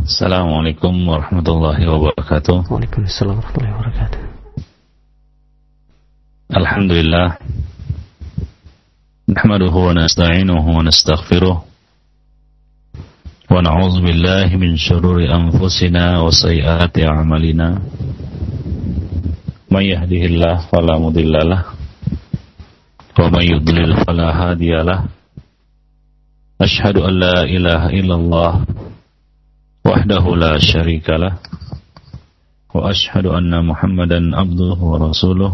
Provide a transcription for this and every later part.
Assalamualaikum warahmatullahi wabarakatuh. Waalaikumsalam warahmatullahi wabarakatuh. Alhamdulillah. نحمده ونستعينه ونستغفره ونعوذ بالله من شرور أنفسنا وسيئات أعمالنا من يهده الله فلا مضل له ومن يضلل فلا هادي له أشهد أن لا إله إلا الله وحده لا شريك له وأشهد أن محمدا عبده ورسوله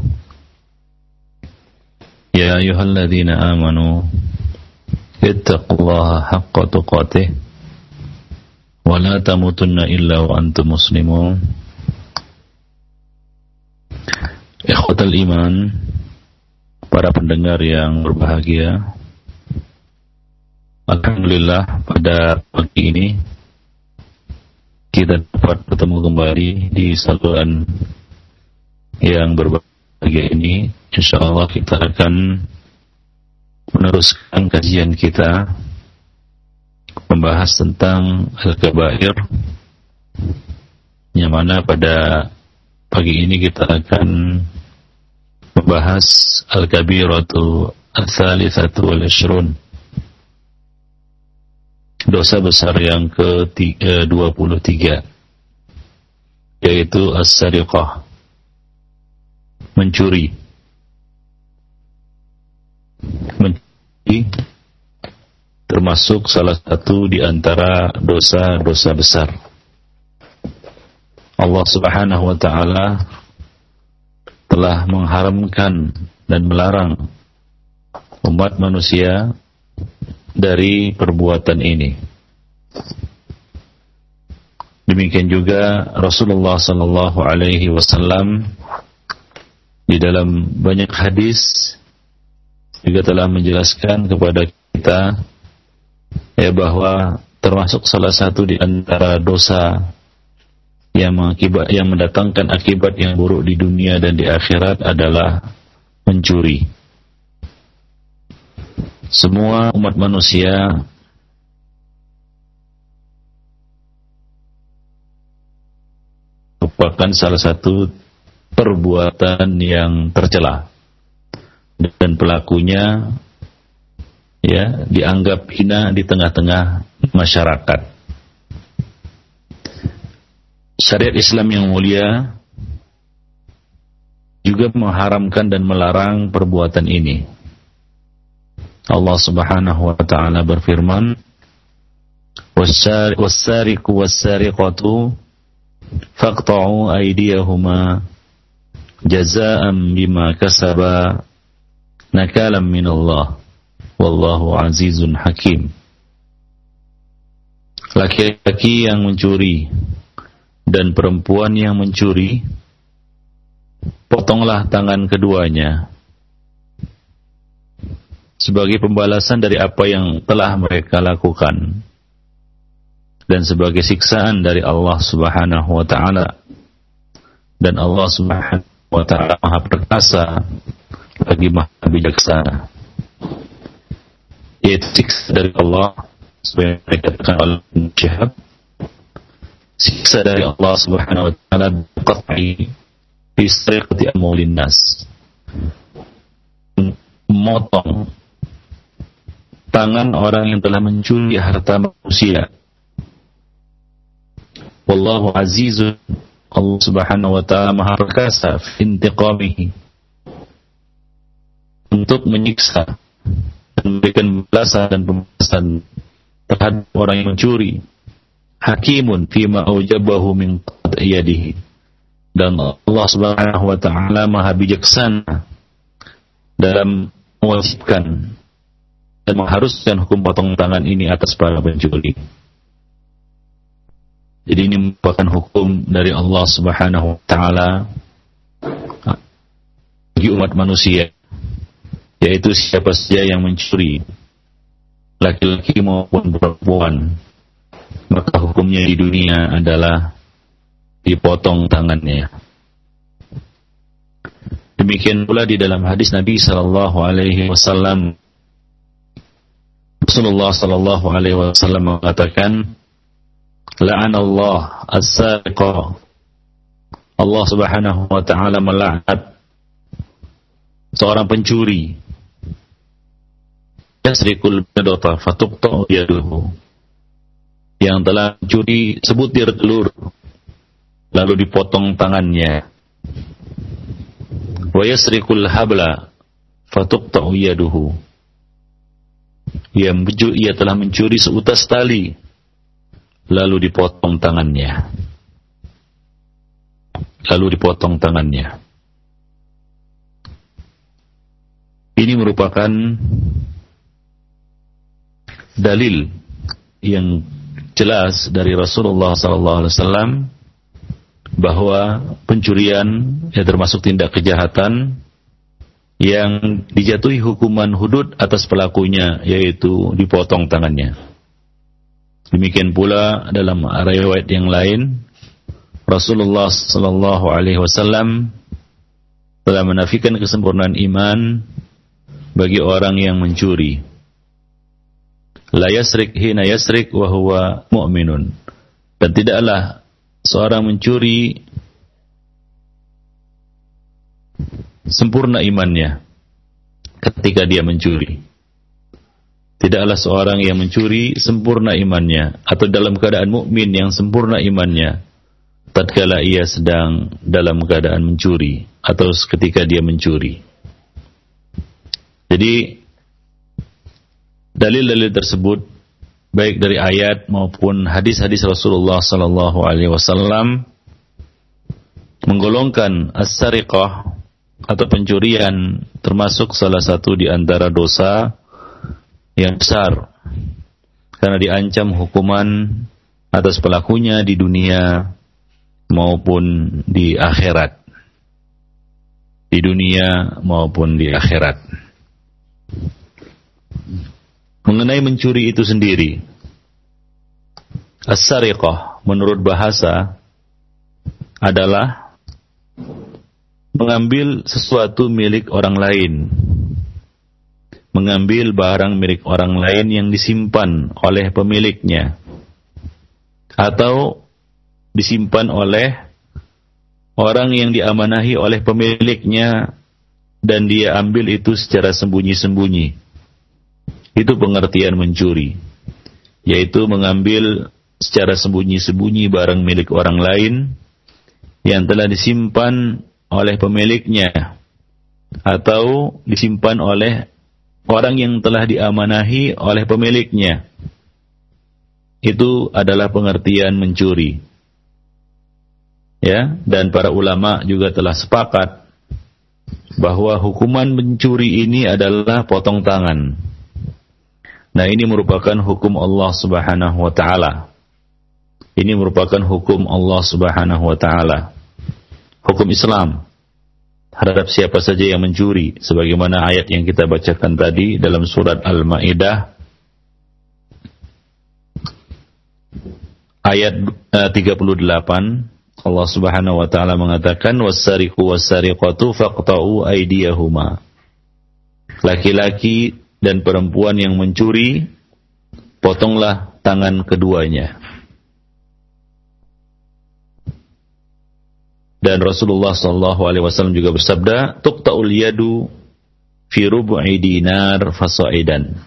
يا أيها الذين آمنوا اتقوا الله حق تقاته ولا تموتن إلا وأنتم مسلمون Ikhwatal iman Para pendengar yang berbahagia Alhamdulillah pada pagi ini kita dapat bertemu kembali di saluran yang berbahagia ini. Insya Allah kita akan meneruskan kajian kita membahas tentang Al-Kabair yang mana pada pagi ini kita akan membahas Al-Kabiratu Al-Thalithatu Al-Ashrun dosa besar yang ke-23 yaitu As-Sariqah mencuri mencuri termasuk salah satu di antara dosa-dosa besar. Allah Subhanahu wa taala telah mengharamkan dan melarang umat manusia dari perbuatan ini. Demikian juga Rasulullah sallallahu alaihi wasallam di dalam banyak hadis juga telah menjelaskan kepada kita ya bahwa termasuk salah satu di antara dosa yang mengakibat yang mendatangkan akibat yang buruk di dunia dan di akhirat adalah mencuri. Semua umat manusia merupakan salah satu perbuatan yang tercela dan pelakunya ya dianggap hina di tengah-tengah masyarakat. Syariat Islam yang mulia juga mengharamkan dan melarang perbuatan ini. Allah Subhanahu wa taala berfirman, "Was-sariqu was-sariqatu faqta'u aydiyahuma jazaa'an bima kasaba nakalam minallah. Wallahu azizun hakim. Laki-laki yang mencuri dan perempuan yang mencuri potonglah tangan keduanya sebagai pembalasan dari apa yang telah mereka lakukan. Dan sebagai siksaan dari Allah Subhanahu wa taala. Dan Allah Subhanahu wa taala Maha perkasa lagi maha bijaksana. Yaitu siksa dari Allah sebagai dikatakan oleh Syihab siksa dari Allah subhanahu wa ta'ala biqat'i fi sariqati amwalin memotong tangan orang yang telah mencuri harta manusia wallahu azizun Allah subhanahu wa ta'ala maha perkasa intiqamihi untuk menyiksa dan memberikan balasan dan pembalasan terhadap orang yang mencuri. Hakimun fima aujabahu min yadihi. Dan Allah Subhanahu wa taala Maha bijaksana dalam mewajibkan dan mengharuskan hukum potong tangan ini atas para pencuri. Jadi ini merupakan hukum dari Allah Subhanahu wa taala bagi umat manusia yaitu siapa saja yang mencuri laki-laki maupun perempuan maka hukumnya di dunia adalah dipotong tangannya demikian pula di dalam hadis Nabi sallallahu alaihi wasallam Rasulullah sallallahu alaihi wasallam mengatakan la'anallah as-sariqa. Allah Subhanahu wa taala melaknat seorang pencuri. Yasrikul badata fatuqta yaduhu. Yang telah mencuri sebutir telur lalu dipotong tangannya. Wa yasrikul habla fatuqta yaduhu ia, ia telah mencuri seutas tali lalu dipotong tangannya. Lalu dipotong tangannya. Ini merupakan dalil yang jelas dari Rasulullah SAW bahwa pencurian ya termasuk tindak kejahatan yang dijatuhi hukuman hudud atas pelakunya yaitu dipotong tangannya. Demikian pula dalam riwayat yang lain Rasulullah sallallahu alaihi wasallam telah menafikan kesempurnaan iman bagi orang yang mencuri. La yasrik hina yasrik wa huwa mu'minun. Dan tidaklah seorang mencuri sempurna imannya ketika dia mencuri. Tidaklah seorang yang mencuri sempurna imannya atau dalam keadaan mukmin yang sempurna imannya tatkala ia sedang dalam keadaan mencuri atau ketika dia mencuri. Jadi dalil-dalil tersebut baik dari ayat maupun hadis-hadis Rasulullah sallallahu alaihi wasallam menggolongkan as-sariqah atau pencurian termasuk salah satu di antara dosa yang besar. Karena diancam hukuman atas pelakunya di dunia maupun di akhirat. Di dunia maupun di akhirat. Mengenai mencuri itu sendiri. As-sariqah menurut bahasa adalah mengambil sesuatu milik orang lain. Mengambil barang milik orang lain yang disimpan oleh pemiliknya. Atau disimpan oleh orang yang diamanahi oleh pemiliknya dan dia ambil itu secara sembunyi-sembunyi. Itu pengertian mencuri, yaitu mengambil secara sembunyi-sembunyi barang milik orang lain yang telah disimpan oleh pemiliknya atau disimpan oleh orang yang telah diamanahi oleh pemiliknya. Itu adalah pengertian mencuri. Ya, dan para ulama juga telah sepakat bahwa hukuman mencuri ini adalah potong tangan. Nah, ini merupakan hukum Allah Subhanahu wa taala. Ini merupakan hukum Allah Subhanahu wa taala. Hukum Islam. Terhadap siapa saja yang mencuri sebagaimana ayat yang kita bacakan tadi dalam surat Al-Maidah ayat uh, 38 Allah Subhanahu wa taala mengatakan wasariqu wasariqatu faqta'u aydiyahuma. Laki-laki dan perempuan yang mencuri potonglah tangan keduanya Dan Rasulullah Shallallahu Alaihi Wasallam juga bersabda, "Tuqta'ul yadu fi rubu'i dinar fasaidan."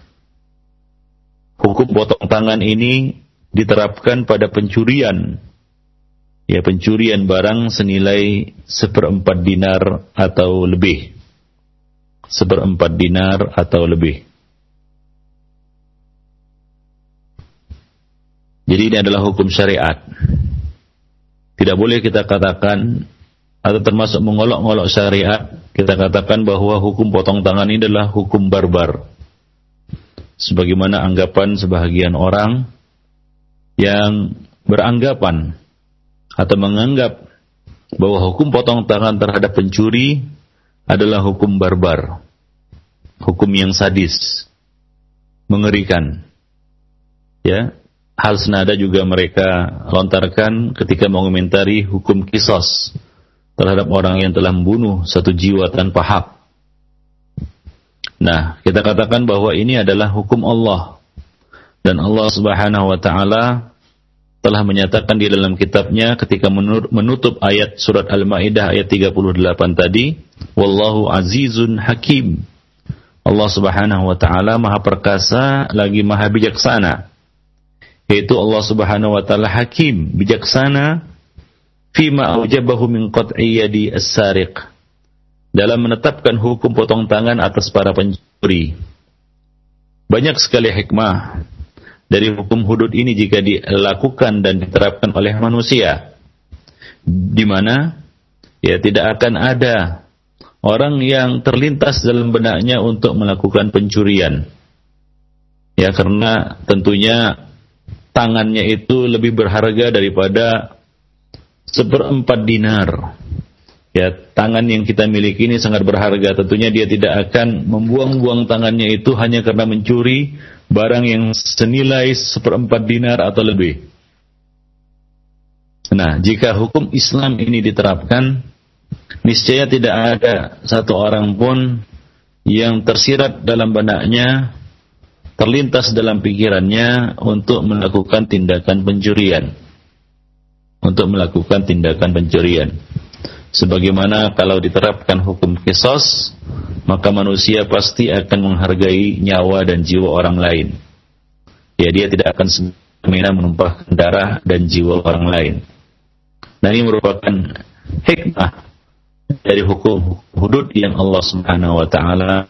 Hukum potong tangan ini diterapkan pada pencurian, ya pencurian barang senilai seperempat dinar atau lebih, seperempat dinar atau lebih. Jadi ini adalah hukum syariat. Tidak boleh kita katakan atau termasuk mengolok-olok syariat, kita katakan bahwa hukum potong tangan ini adalah hukum barbar. Sebagaimana anggapan sebahagian orang yang beranggapan atau menganggap bahwa hukum potong tangan terhadap pencuri adalah hukum barbar, hukum yang sadis, mengerikan. Ya, Hal senada juga mereka lontarkan ketika mengomentari hukum kisos terhadap orang yang telah membunuh satu jiwa tanpa hak. Nah, kita katakan bahwa ini adalah hukum Allah. Dan Allah Subhanahu wa taala telah menyatakan di dalam kitabnya ketika menutup ayat surat Al-Maidah ayat 38 tadi, wallahu azizun hakim. Allah Subhanahu wa taala Maha perkasa lagi Maha bijaksana. Yaitu Allah Subhanahu wa taala hakim, bijaksana fima aujabahu min qat'i yadi as-sariq. Dalam menetapkan hukum potong tangan atas para pencuri. Banyak sekali hikmah dari hukum hudud ini jika dilakukan dan diterapkan oleh manusia di mana ya tidak akan ada orang yang terlintas dalam benaknya untuk melakukan pencurian ya karena tentunya tangannya itu lebih berharga daripada seperempat dinar ya tangan yang kita miliki ini sangat berharga tentunya dia tidak akan membuang-buang tangannya itu hanya karena mencuri barang yang senilai seperempat dinar atau lebih. Nah, jika hukum Islam ini diterapkan, niscaya tidak ada satu orang pun yang tersirat dalam benaknya, terlintas dalam pikirannya untuk melakukan tindakan pencurian. Untuk melakukan tindakan pencurian. Sebagaimana kalau diterapkan hukum kisos, maka manusia pasti akan menghargai nyawa dan jiwa orang lain. Ya, dia tidak akan semena menumpahkan darah dan jiwa orang lain. Nah, ini merupakan hikmah dari hukum hudud yang Allah Subhanahu wa taala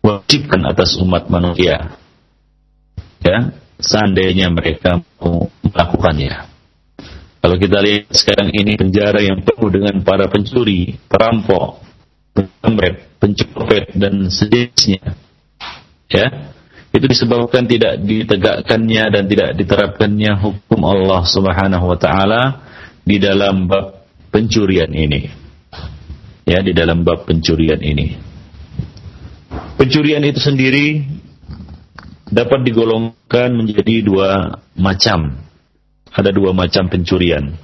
wajibkan atas umat manusia. Ya, seandainya mereka mau melakukannya. Kalau kita lihat sekarang ini penjara yang penuh dengan para pencuri, perampok, pemret, pencopet dan sejenisnya. Ya, itu disebabkan tidak ditegakkannya dan tidak diterapkannya hukum Allah Subhanahu wa taala di dalam bab pencurian ini. Ya, di dalam bab pencurian ini. Pencurian itu sendiri dapat digolongkan menjadi dua macam ada dua macam pencurian.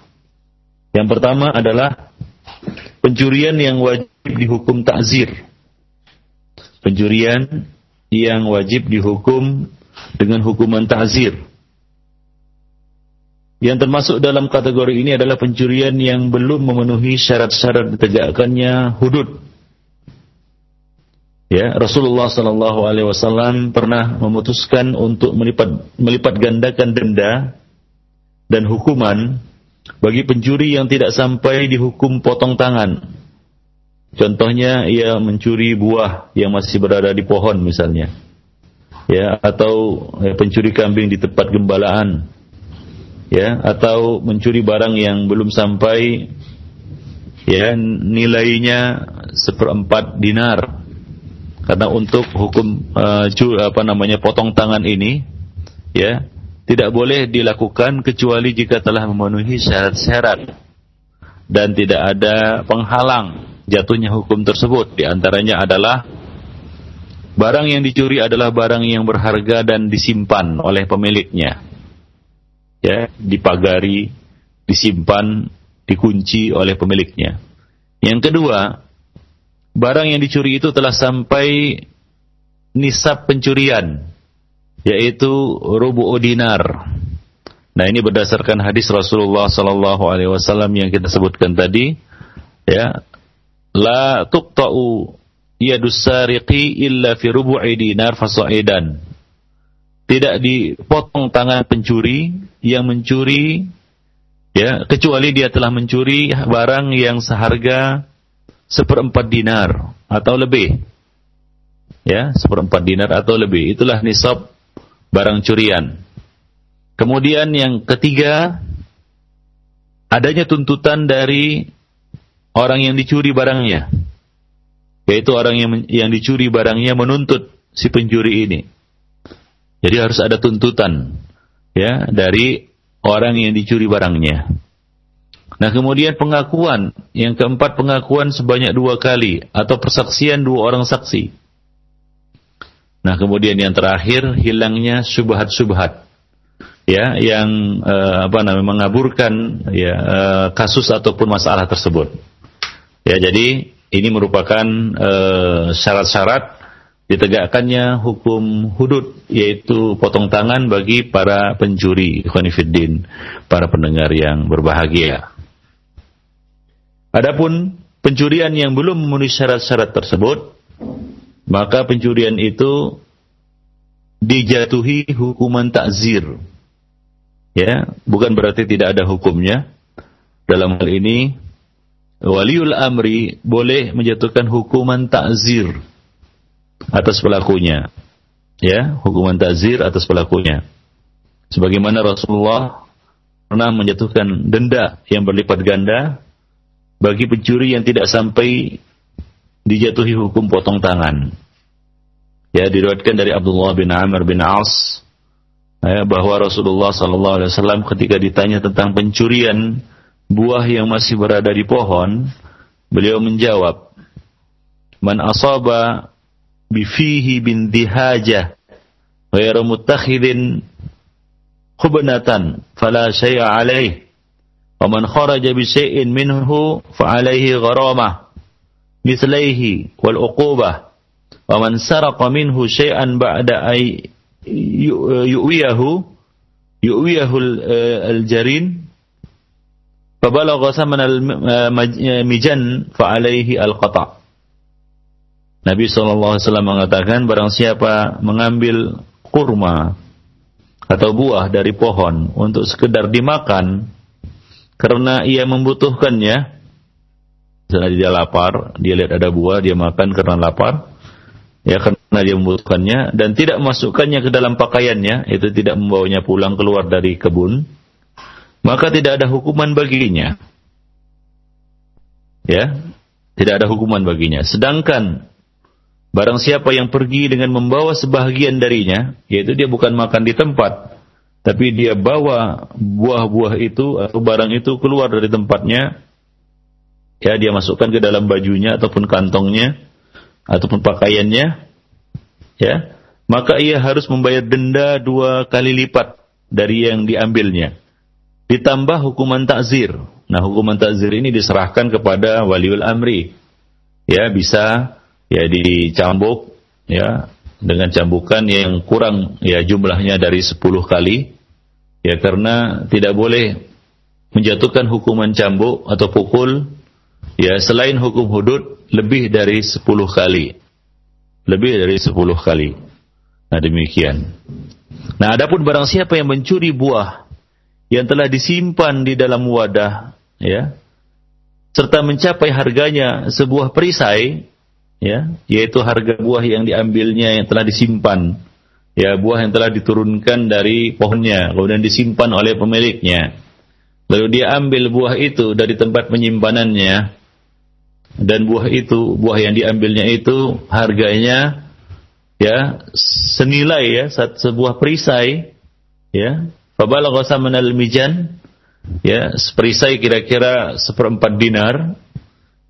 Yang pertama adalah pencurian yang wajib dihukum takzir. Pencurian yang wajib dihukum dengan hukuman takzir. Yang termasuk dalam kategori ini adalah pencurian yang belum memenuhi syarat-syarat ditegakkannya hudud. Ya, Rasulullah Sallallahu Alaihi Wasallam pernah memutuskan untuk melipat melipat gandakan denda dan hukuman bagi pencuri yang tidak sampai dihukum potong tangan. Contohnya ia mencuri buah yang masih berada di pohon misalnya. Ya, atau ya, pencuri kambing di tempat gembalaan. Ya, atau mencuri barang yang belum sampai ya nilainya seperempat dinar. Karena untuk hukum uh, apa namanya potong tangan ini ya tidak boleh dilakukan kecuali jika telah memenuhi syarat-syarat dan tidak ada penghalang jatuhnya hukum tersebut. Di antaranya adalah barang yang dicuri adalah barang yang berharga dan disimpan oleh pemiliknya. Ya, dipagari, disimpan, dikunci oleh pemiliknya. Yang kedua, barang yang dicuri itu telah sampai nisab pencurian yaitu rubu dinar. Nah, ini berdasarkan hadis Rasulullah sallallahu alaihi wasallam yang kita sebutkan tadi, ya. La tuqta'u yadus sariqi illa fi rubu'i dinar fasaidan. Tidak dipotong tangan pencuri yang mencuri ya kecuali dia telah mencuri barang yang seharga seperempat dinar atau lebih ya seperempat dinar atau lebih itulah nisab barang curian. Kemudian yang ketiga, adanya tuntutan dari orang yang dicuri barangnya. Yaitu orang yang, yang dicuri barangnya menuntut si pencuri ini. Jadi harus ada tuntutan ya dari orang yang dicuri barangnya. Nah kemudian pengakuan, yang keempat pengakuan sebanyak dua kali atau persaksian dua orang saksi. Nah, kemudian yang terakhir hilangnya subhat-subhat. Ya, yang uh, apa namanya mengaburkan ya uh, kasus ataupun masalah tersebut. Ya, jadi ini merupakan eh, syarat-syarat ditegakkannya hukum hudud yaitu potong tangan bagi para pencuri ikhwanifiddin para pendengar yang berbahagia adapun pencurian yang belum memenuhi syarat-syarat tersebut maka pencurian itu dijatuhi hukuman takzir ya bukan berarti tidak ada hukumnya dalam hal ini waliul amri boleh menjatuhkan hukuman takzir atas pelakunya. Ya, hukuman tazir atas pelakunya. Sebagaimana Rasulullah pernah menjatuhkan denda yang berlipat ganda bagi pencuri yang tidak sampai dijatuhi hukum potong tangan. Ya, diriwayatkan dari Abdullah bin Amr bin As ya, bahwa Rasulullah sallallahu alaihi wasallam ketika ditanya tentang pencurian buah yang masih berada di pohon, beliau menjawab, "Man asaba bifihi bin dihaja ghairu muttakhidin khubnatan fala syai'a alaih wa man kharaja bi syai'in minhu fa alaihi gharamah mithlaihi wal uqubah wa man saraqa minhu syai'an ba'da ay yu'wiyahu yu'wiyahu al-jarin فبلغ ثمن المجن فعليه القطع Nabi SAW mengatakan barang siapa mengambil kurma atau buah dari pohon untuk sekedar dimakan karena ia membutuhkannya. Misalnya dia lapar dia lihat ada buah dia makan karena lapar. Ya karena dia membutuhkannya dan tidak masukkannya ke dalam pakaiannya itu tidak membawanya pulang keluar dari kebun maka tidak ada hukuman baginya. Ya tidak ada hukuman baginya. Sedangkan Barang siapa yang pergi dengan membawa sebahagian darinya, yaitu dia bukan makan di tempat, tapi dia bawa buah-buah itu atau barang itu keluar dari tempatnya, ya dia masukkan ke dalam bajunya ataupun kantongnya ataupun pakaiannya, ya maka ia harus membayar denda dua kali lipat dari yang diambilnya. Ditambah hukuman takzir. Nah, hukuman takzir ini diserahkan kepada waliul amri. Ya, bisa ya dicambuk ya dengan cambukan yang kurang ya jumlahnya dari 10 kali ya karena tidak boleh menjatuhkan hukuman cambuk atau pukul ya selain hukum hudud lebih dari 10 kali. Lebih dari 10 kali. Nah demikian. Nah adapun barang siapa yang mencuri buah yang telah disimpan di dalam wadah ya serta mencapai harganya sebuah perisai ya yaitu harga buah yang diambilnya yang telah disimpan ya buah yang telah diturunkan dari pohonnya kemudian disimpan oleh pemiliknya lalu dia ambil buah itu dari tempat penyimpanannya dan buah itu buah yang diambilnya itu harganya ya senilai ya sebuah perisai ya fabalagha samanal mijan ya perisai kira-kira seperempat dinar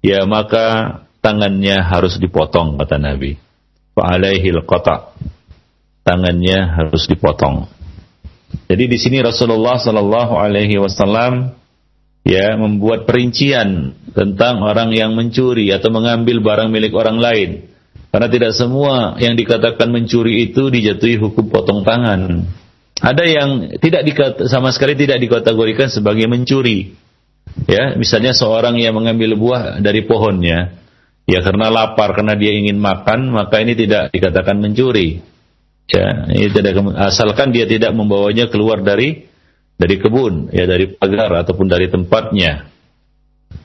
ya maka tangannya harus dipotong kata Nabi. Fa'alaihi qata. Tangannya harus dipotong. Jadi di sini Rasulullah Sallallahu Alaihi Wasallam ya membuat perincian tentang orang yang mencuri atau mengambil barang milik orang lain. Karena tidak semua yang dikatakan mencuri itu dijatuhi hukum potong tangan. Ada yang tidak dikata, sama sekali tidak dikategorikan sebagai mencuri. Ya, misalnya seorang yang mengambil buah dari pohonnya, Ya karena lapar, karena dia ingin makan, maka ini tidak dikatakan mencuri. Ya, ini tidak asalkan dia tidak membawanya keluar dari dari kebun, ya dari pagar ataupun dari tempatnya.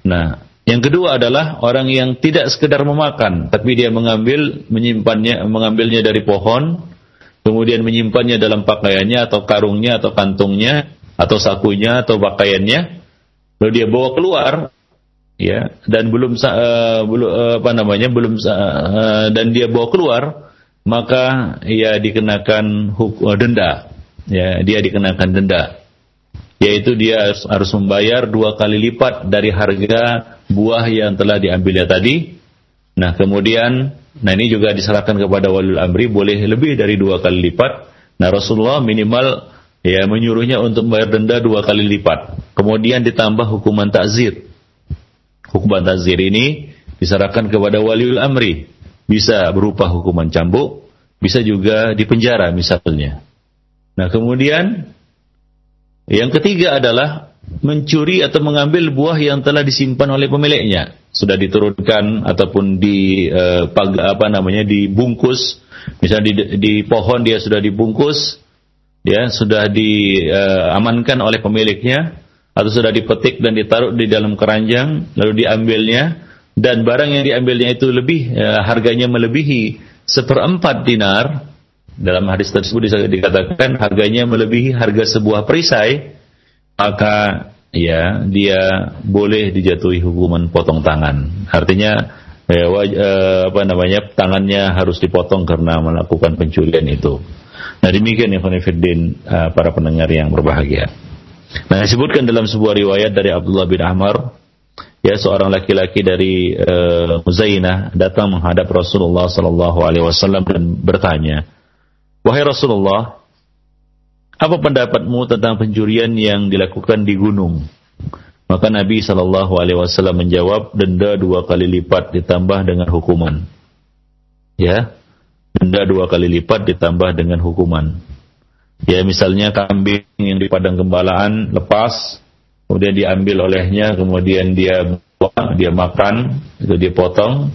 Nah, yang kedua adalah orang yang tidak sekedar memakan, tapi dia mengambil, menyimpannya, mengambilnya dari pohon, kemudian menyimpannya dalam pakaiannya atau karungnya atau kantungnya atau sakunya atau pakaiannya, lalu dia bawa keluar, ya dan belum uh, belum uh, apa namanya belum uh, dan dia bawa keluar maka ia dikenakan hukum denda. Ya dia dikenakan denda. Yaitu dia harus membayar dua kali lipat dari harga buah yang telah diambilnya tadi. Nah kemudian nah ini juga diserahkan kepada walil amri boleh lebih dari dua kali lipat. Nah Rasulullah minimal ya menyuruhnya untuk membayar denda dua kali lipat. Kemudian ditambah hukuman takzir. Hukuman tazir ini diserahkan kepada waliul amri bisa berupa hukuman cambuk, bisa juga dipenjara misalnya. Nah, kemudian yang ketiga adalah mencuri atau mengambil buah yang telah disimpan oleh pemiliknya, sudah diturunkan ataupun di pag, apa namanya dibungkus, misalnya di, di pohon dia sudah dibungkus, ya sudah diamankan uh, oleh pemiliknya atau sudah dipetik dan ditaruh di dalam keranjang lalu diambilnya dan barang yang diambilnya itu lebih uh, harganya melebihi seperempat dinar. Dalam hadis tersebut dikatakan harganya melebihi harga sebuah perisai maka ya dia boleh dijatuhi hukuman potong tangan. Artinya ya, waj, uh, apa namanya tangannya harus dipotong karena melakukan pencurian itu. Nah demikian ya uh, para pendengar yang berbahagia. Nah, disebutkan dalam sebuah riwayat dari Abdullah bin Ahmar, ya seorang laki-laki dari uh, Muzainah datang menghadap Rasulullah sallallahu alaihi wasallam dan bertanya, "Wahai Rasulullah, apa pendapatmu tentang pencurian yang dilakukan di gunung?" Maka Nabi Shallallahu Alaihi Wasallam menjawab, denda dua kali lipat ditambah dengan hukuman. Ya, denda dua kali lipat ditambah dengan hukuman. Ya misalnya kambing yang di padang gembalaan lepas, kemudian diambil olehnya, kemudian dia buang, dia makan, itu dia potong,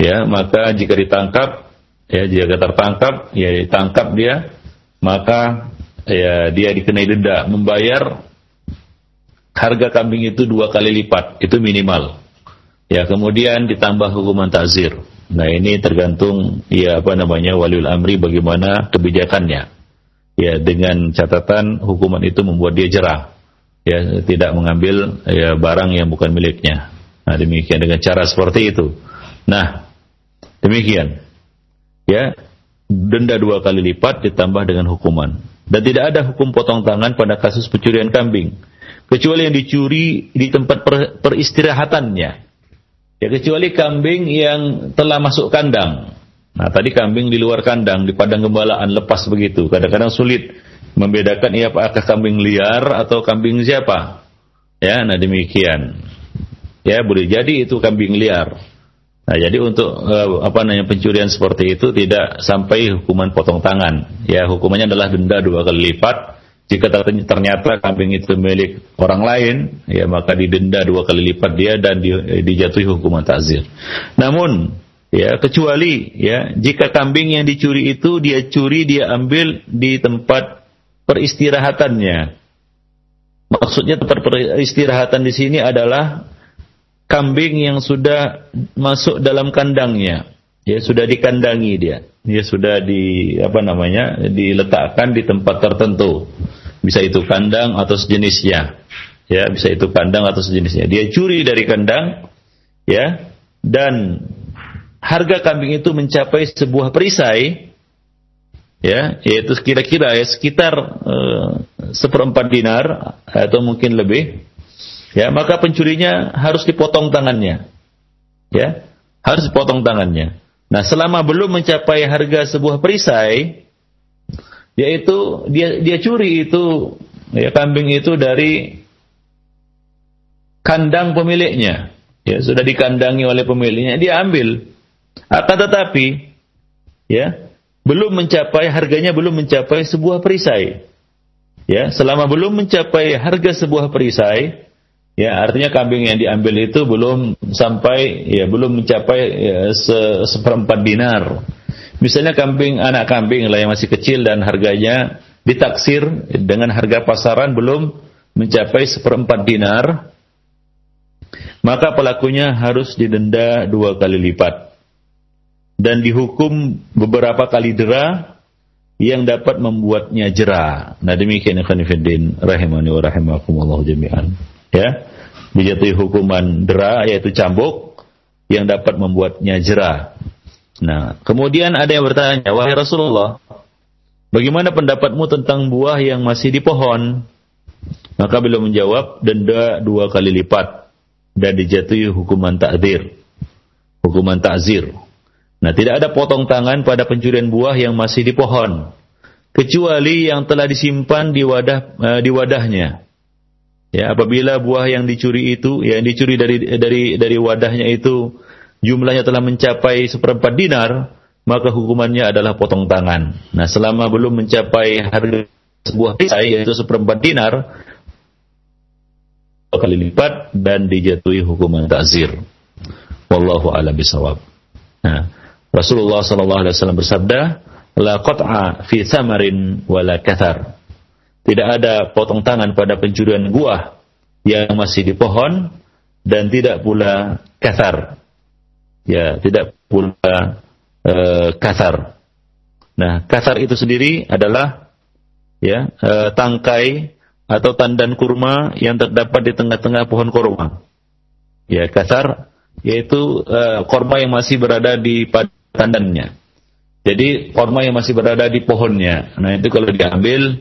ya maka jika ditangkap, ya jika tertangkap, ya ditangkap dia, maka ya dia dikenai denda, membayar harga kambing itu dua kali lipat, itu minimal. Ya kemudian ditambah hukuman tazir. Nah ini tergantung ya apa namanya waliul amri bagaimana kebijakannya ya dengan catatan hukuman itu membuat dia jerah ya tidak mengambil ya barang yang bukan miliknya. Nah demikian dengan cara seperti itu. Nah demikian. Ya denda dua kali lipat ditambah dengan hukuman. Dan tidak ada hukum potong tangan pada kasus pencurian kambing. Kecuali yang dicuri di tempat per, peristirahatannya. Ya kecuali kambing yang telah masuk kandang. Nah, tadi kambing di luar kandang, di padang gembalaan lepas begitu. Kadang-kadang sulit membedakan ia apakah kambing liar atau kambing siapa. Ya, nah demikian. Ya, boleh jadi itu kambing liar. Nah, jadi untuk uh, apa namanya pencurian seperti itu tidak sampai hukuman potong tangan. Ya, hukumannya adalah denda dua kali lipat. Jika ternyata kambing itu milik orang lain, ya maka didenda dua kali lipat dia dan di, dijatuhi hukuman takzir. Namun ya kecuali ya jika kambing yang dicuri itu dia curi dia ambil di tempat peristirahatannya. Maksudnya peristirahatan di sini adalah kambing yang sudah masuk dalam kandangnya. Ya sudah dikandangi dia. Dia sudah di apa namanya diletakkan di tempat tertentu. Bisa itu kandang atau sejenisnya. Ya bisa itu kandang atau sejenisnya. Dia curi dari kandang ya. Dan harga kambing itu mencapai sebuah perisai, ya, yaitu kira-kira ya sekitar uh, seperempat dinar atau mungkin lebih, ya, maka pencurinya harus dipotong tangannya, ya, harus dipotong tangannya. Nah, selama belum mencapai harga sebuah perisai, yaitu dia dia curi itu ya kambing itu dari kandang pemiliknya, ya sudah dikandangi oleh pemiliknya, dia ambil. Akan tetapi, ya, belum mencapai harganya belum mencapai sebuah perisai. Ya, selama belum mencapai harga sebuah perisai, ya artinya kambing yang diambil itu belum sampai ya belum mencapai ya, se seperempat dinar. Misalnya kambing anak kambing lah yang masih kecil dan harganya ditaksir dengan harga pasaran belum mencapai seperempat dinar, maka pelakunya harus didenda dua kali lipat dan dihukum beberapa kali dera yang dapat membuatnya jerah. Nah demikian ikhwan fillah rahimani wa rahimakumullah jami'an. Ya. Dijatuhi hukuman dera yaitu cambuk yang dapat membuatnya jerah. Nah, kemudian ada yang bertanya, "Wahai Rasulullah, bagaimana pendapatmu tentang buah yang masih di pohon?" Maka beliau menjawab, denda dua kali lipat dan dijatuhi hukuman takdir. Hukuman takzir. Nah, tidak ada potong tangan pada pencurian buah yang masih di pohon, kecuali yang telah disimpan di wadah uh, di wadahnya. Ya, apabila buah yang dicuri itu, yang dicuri dari dari dari wadahnya itu jumlahnya telah mencapai seperempat dinar, maka hukumannya adalah potong tangan. Nah, selama belum mencapai harga sebuah perisai yaitu seperempat dinar, kali lipat dan dijatuhi hukuman takzir. Wallahu a'lam bisawab. Nah, Rasulullah sallallahu alaihi wasallam bersabda, "La qat'a fi thamarin wala kathar." Tidak ada potong tangan pada pencurian buah yang masih di pohon dan tidak pula kathar. Ya, tidak pula e, kasar. Nah, kasar itu sendiri adalah ya e, tangkai atau tandan kurma yang terdapat di tengah-tengah pohon kurma. Ya, kasar yaitu e, kurma yang masih berada di tandannya. Jadi kurma yang masih berada di pohonnya. Nah, itu kalau diambil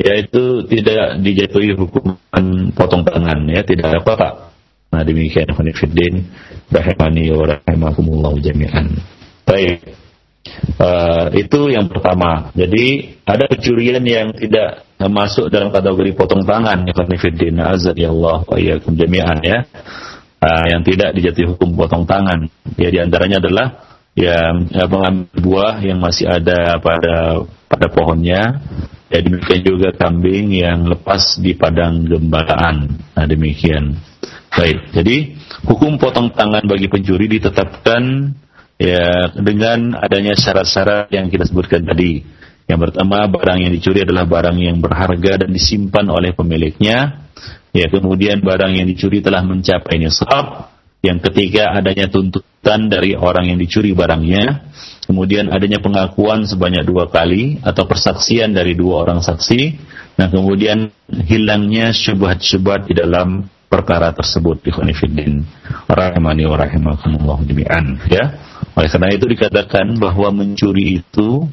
yaitu tidak dijatuhi hukuman potong tangan ya, tidak apa-apa. Nah, demikian Khonifuddin rahimani wa rahimakumullah jami'an. Baik. Uh, itu yang pertama. Jadi ada kecurian yang tidak masuk dalam kategori potong tangan ya Fiddin azza ya Allah wa jami'an ya. Uh, yang tidak dijatuhi hukum potong tangan. Ya di antaranya adalah ya, mengambil buah yang masih ada pada pada pohonnya. Ya demikian juga kambing yang lepas di padang gembalaan. Nah demikian. Baik. Jadi hukum potong tangan bagi pencuri ditetapkan ya dengan adanya syarat-syarat yang kita sebutkan tadi. Yang pertama, barang yang dicuri adalah barang yang berharga dan disimpan oleh pemiliknya. Ya, kemudian barang yang dicuri telah mencapai nisab. Yang ketiga, adanya tuntutan dari orang yang dicuri barangnya. Kemudian adanya pengakuan sebanyak dua kali atau persaksian dari dua orang saksi. Nah, kemudian hilangnya syubhat-syubhat di dalam perkara tersebut. Ikhwanifiddin. Rahimani wa rahimakumullah jami'an. Ya. Oleh karena itu dikatakan bahwa mencuri itu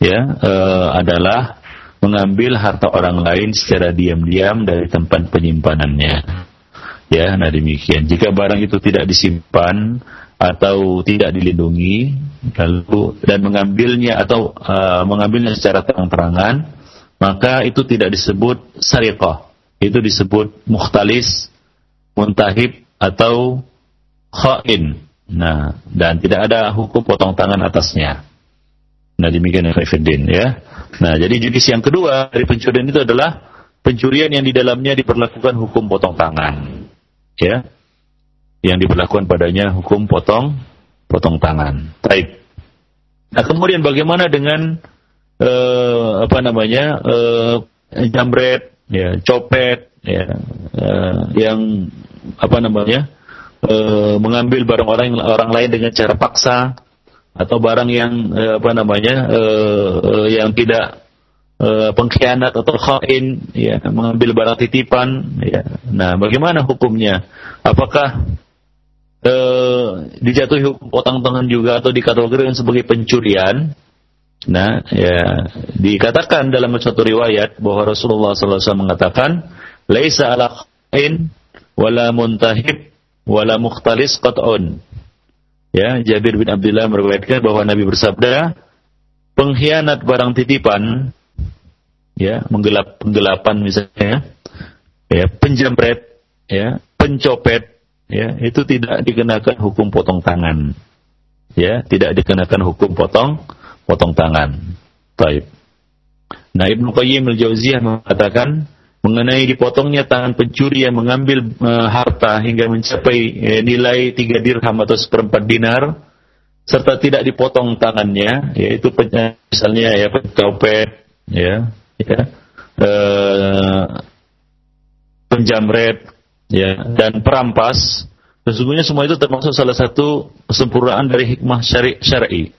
ya e, adalah mengambil harta orang lain secara diam-diam dari tempat penyimpanannya. Ya, nah demikian. Jika barang itu tidak disimpan atau tidak dilindungi, lalu dan mengambilnya atau uh, mengambilnya secara terang-terangan, maka itu tidak disebut sariqah. Itu disebut mukhtalis, muntahib atau khain. Nah, dan tidak ada hukum potong tangan atasnya. Nah, demikian ya Khaifuddin ya. Nah, jadi jenis yang kedua dari pencurian itu adalah pencurian yang di dalamnya diperlakukan hukum potong tangan. Ya. Yang diberlakukan padanya hukum potong potong tangan. Baik. Nah, kemudian bagaimana dengan uh, apa namanya? Uh, jambret, ya, copet, ya, uh, yang apa namanya? e, mengambil barang orang orang lain dengan cara paksa atau barang yang e, apa namanya e, e, yang tidak e, pengkhianat atau khain ya mengambil barang titipan ya. Nah bagaimana hukumnya? Apakah e, dijatuhi hukum potong tangan juga atau dikategorikan sebagai pencurian? Nah ya dikatakan dalam satu riwayat bahwa Rasulullah SAW mengatakan laisa ala khain wala muntahib wala mukhtalis qat'un. Ya, Jabir bin Abdullah meriwayatkan bahwa Nabi bersabda, pengkhianat barang titipan, ya, menggelap penggelapan misalnya, ya, penjamret, ya, pencopet, ya, itu tidak dikenakan hukum potong tangan. Ya, tidak dikenakan hukum potong potong tangan. Baik. Nah, Ibnu Qayyim al-Jauziyah mengatakan mengenai dipotongnya tangan pencuri yang mengambil uh, harta hingga mencapai uh, nilai tiga dirham atau seperempat dinar serta tidak dipotong tangannya yaitu misalnya ya pencopet ya ya uh, penjamret ya dan perampas sesungguhnya semua itu termasuk salah satu kesempurnaan dari hikmah syari syar'i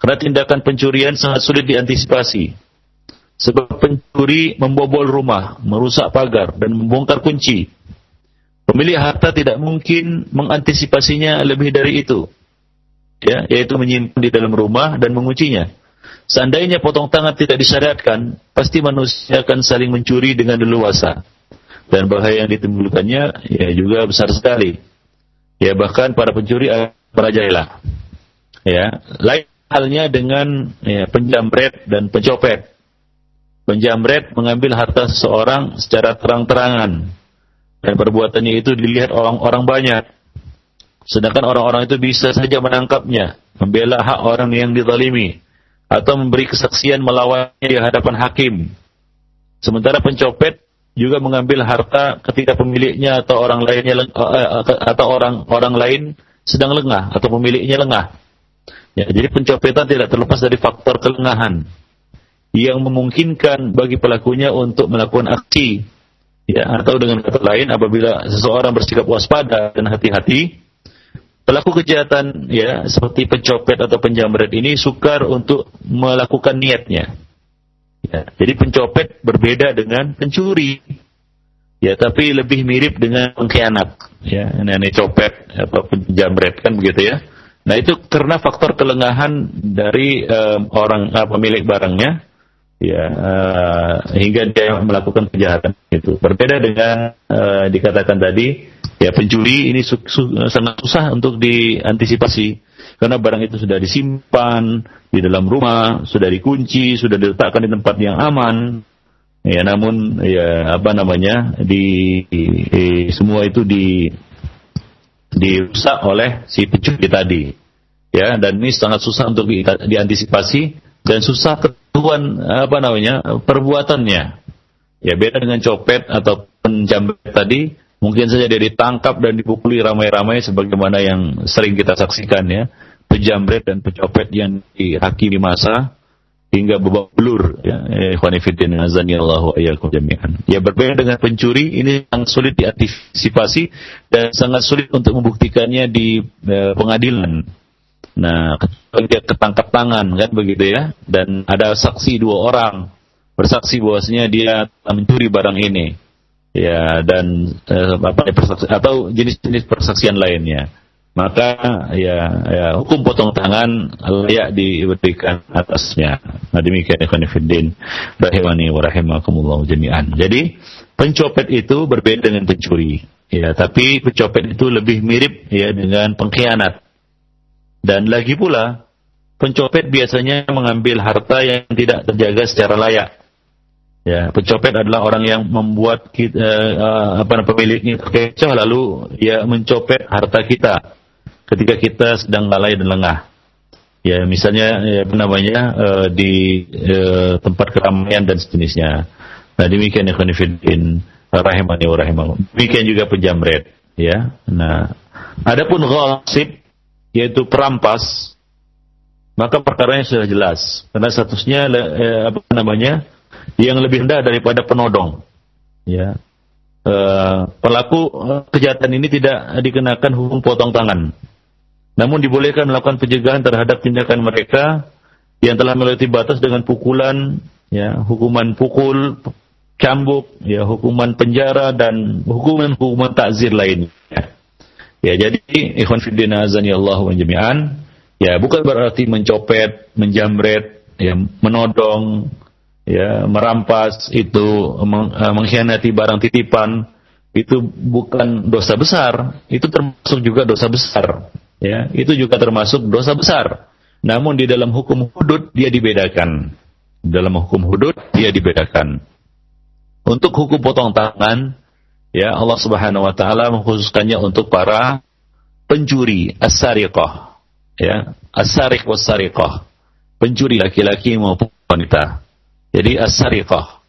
karena tindakan pencurian sangat sulit diantisipasi Sebab pencuri membobol rumah, merusak pagar, dan membongkar kunci. Pemilik harta tidak mungkin mengantisipasinya lebih dari itu. Ya, yaitu menyimpan di dalam rumah dan menguncinya. Seandainya potong tangan tidak disyariatkan, pasti manusia akan saling mencuri dengan leluasa. Dan bahaya yang ditimbulkannya ya juga besar sekali. Ya bahkan para pencuri merajalela. Ya, lain halnya dengan ya, penjamret dan pencopet penjamret mengambil harta seseorang secara terang-terangan dan perbuatannya itu dilihat orang-orang banyak. Sedangkan orang-orang itu bisa saja menangkapnya, membela hak orang yang dizalimi, atau memberi kesaksian melawannya di hadapan hakim. Sementara pencopet juga mengambil harta ketika pemiliknya atau orang lainnya eh, eh, atau orang orang lain sedang lengah atau pemiliknya lengah. Ya, jadi pencopetan tidak terlepas dari faktor kelengahan yang memungkinkan bagi pelakunya untuk melakukan aksi. Ya, atau dengan kata lain apabila seseorang bersikap waspada dan hati-hati, pelaku kejahatan ya seperti pencopet atau penjamret ini sukar untuk melakukan niatnya. Ya, jadi pencopet berbeda dengan pencuri. Ya, tapi lebih mirip dengan pengkhianat. Ya, nenek copet atau penjamret kan begitu ya. Nah itu karena faktor kelengahan dari um, orang uh, pemilik barangnya, ya uh, hingga dia melakukan kejahatan itu. Berbeda dengan uh, dikatakan tadi, ya pencuri ini su su sangat susah untuk diantisipasi karena barang itu sudah disimpan di dalam rumah, sudah dikunci, sudah diletakkan di tempat yang aman. Ya, namun ya apa namanya di, di semua itu di dirusak oleh si pencuri tadi. Ya, dan ini sangat susah untuk di, diantisipasi dan susah ketahuan apa namanya perbuatannya. Ya, beda dengan copet atau penjambret tadi, mungkin saja dia ditangkap dan dipukuli ramai-ramai sebagaimana yang sering kita saksikan ya pejamret dan pecopet yang dihakimi masa hingga babak belur ya ikhwanifidin azani Allahu ayyakum jami'an. Ya berbeda dengan pencuri ini sangat sulit diantisipasi dan sangat sulit untuk membuktikannya di eh, pengadilan. Nah, kecuali dia ketangkap tangan kan begitu ya dan ada saksi dua orang bersaksi bahwasanya dia mencuri barang ini. Ya dan eh, apa atau jenis-jenis persaksian lainnya maka ya, ya hukum potong tangan layak diberikan atasnya. Nah demikian ikhwan fillah rahimani wa rahimakumullah jami'an. Jadi pencopet itu berbeda dengan pencuri. Ya, tapi pencopet itu lebih mirip ya dengan pengkhianat. Dan lagi pula pencopet biasanya mengambil harta yang tidak terjaga secara layak. Ya, pencopet adalah orang yang membuat kita, uh, apa pemiliknya terkecoh lalu ya mencopet harta kita ketika kita sedang lalai dan lengah. Ya, misalnya ya, namanya uh, di uh, tempat keramaian dan sejenisnya. Nah, demikian ya konfidin rahimani wa rahimahu. Demikian juga penjamret, ya. Nah, adapun ghasib yaitu perampas maka perkaranya sudah jelas. Karena statusnya eh, apa namanya yang lebih rendah daripada penodong. Ya. Eh, pelaku kejahatan ini tidak dikenakan hukum potong tangan. Namun dibolehkan melakukan pencegahan terhadap tindakan mereka yang telah melewati batas dengan pukulan, ya, hukuman pukul, cambuk, ya, hukuman penjara dan hukuman-hukuman takzir lainnya. Ya, jadi ikhwan fillah azani Allah jami'an, ya bukan berarti mencopet, menjamret, ya, menodong, ya, merampas itu meng, uh, mengkhianati barang titipan itu bukan dosa besar, itu termasuk juga dosa besar ya itu juga termasuk dosa besar. Namun di dalam hukum hudud dia dibedakan. Dalam hukum hudud dia dibedakan. Untuk hukum potong tangan, ya Allah Subhanahu wa taala mengkhususkannya untuk para pencuri as-sariqah. Ya, as-sariq was-sariqah. Pencuri laki-laki maupun wanita. Jadi as-sariqah.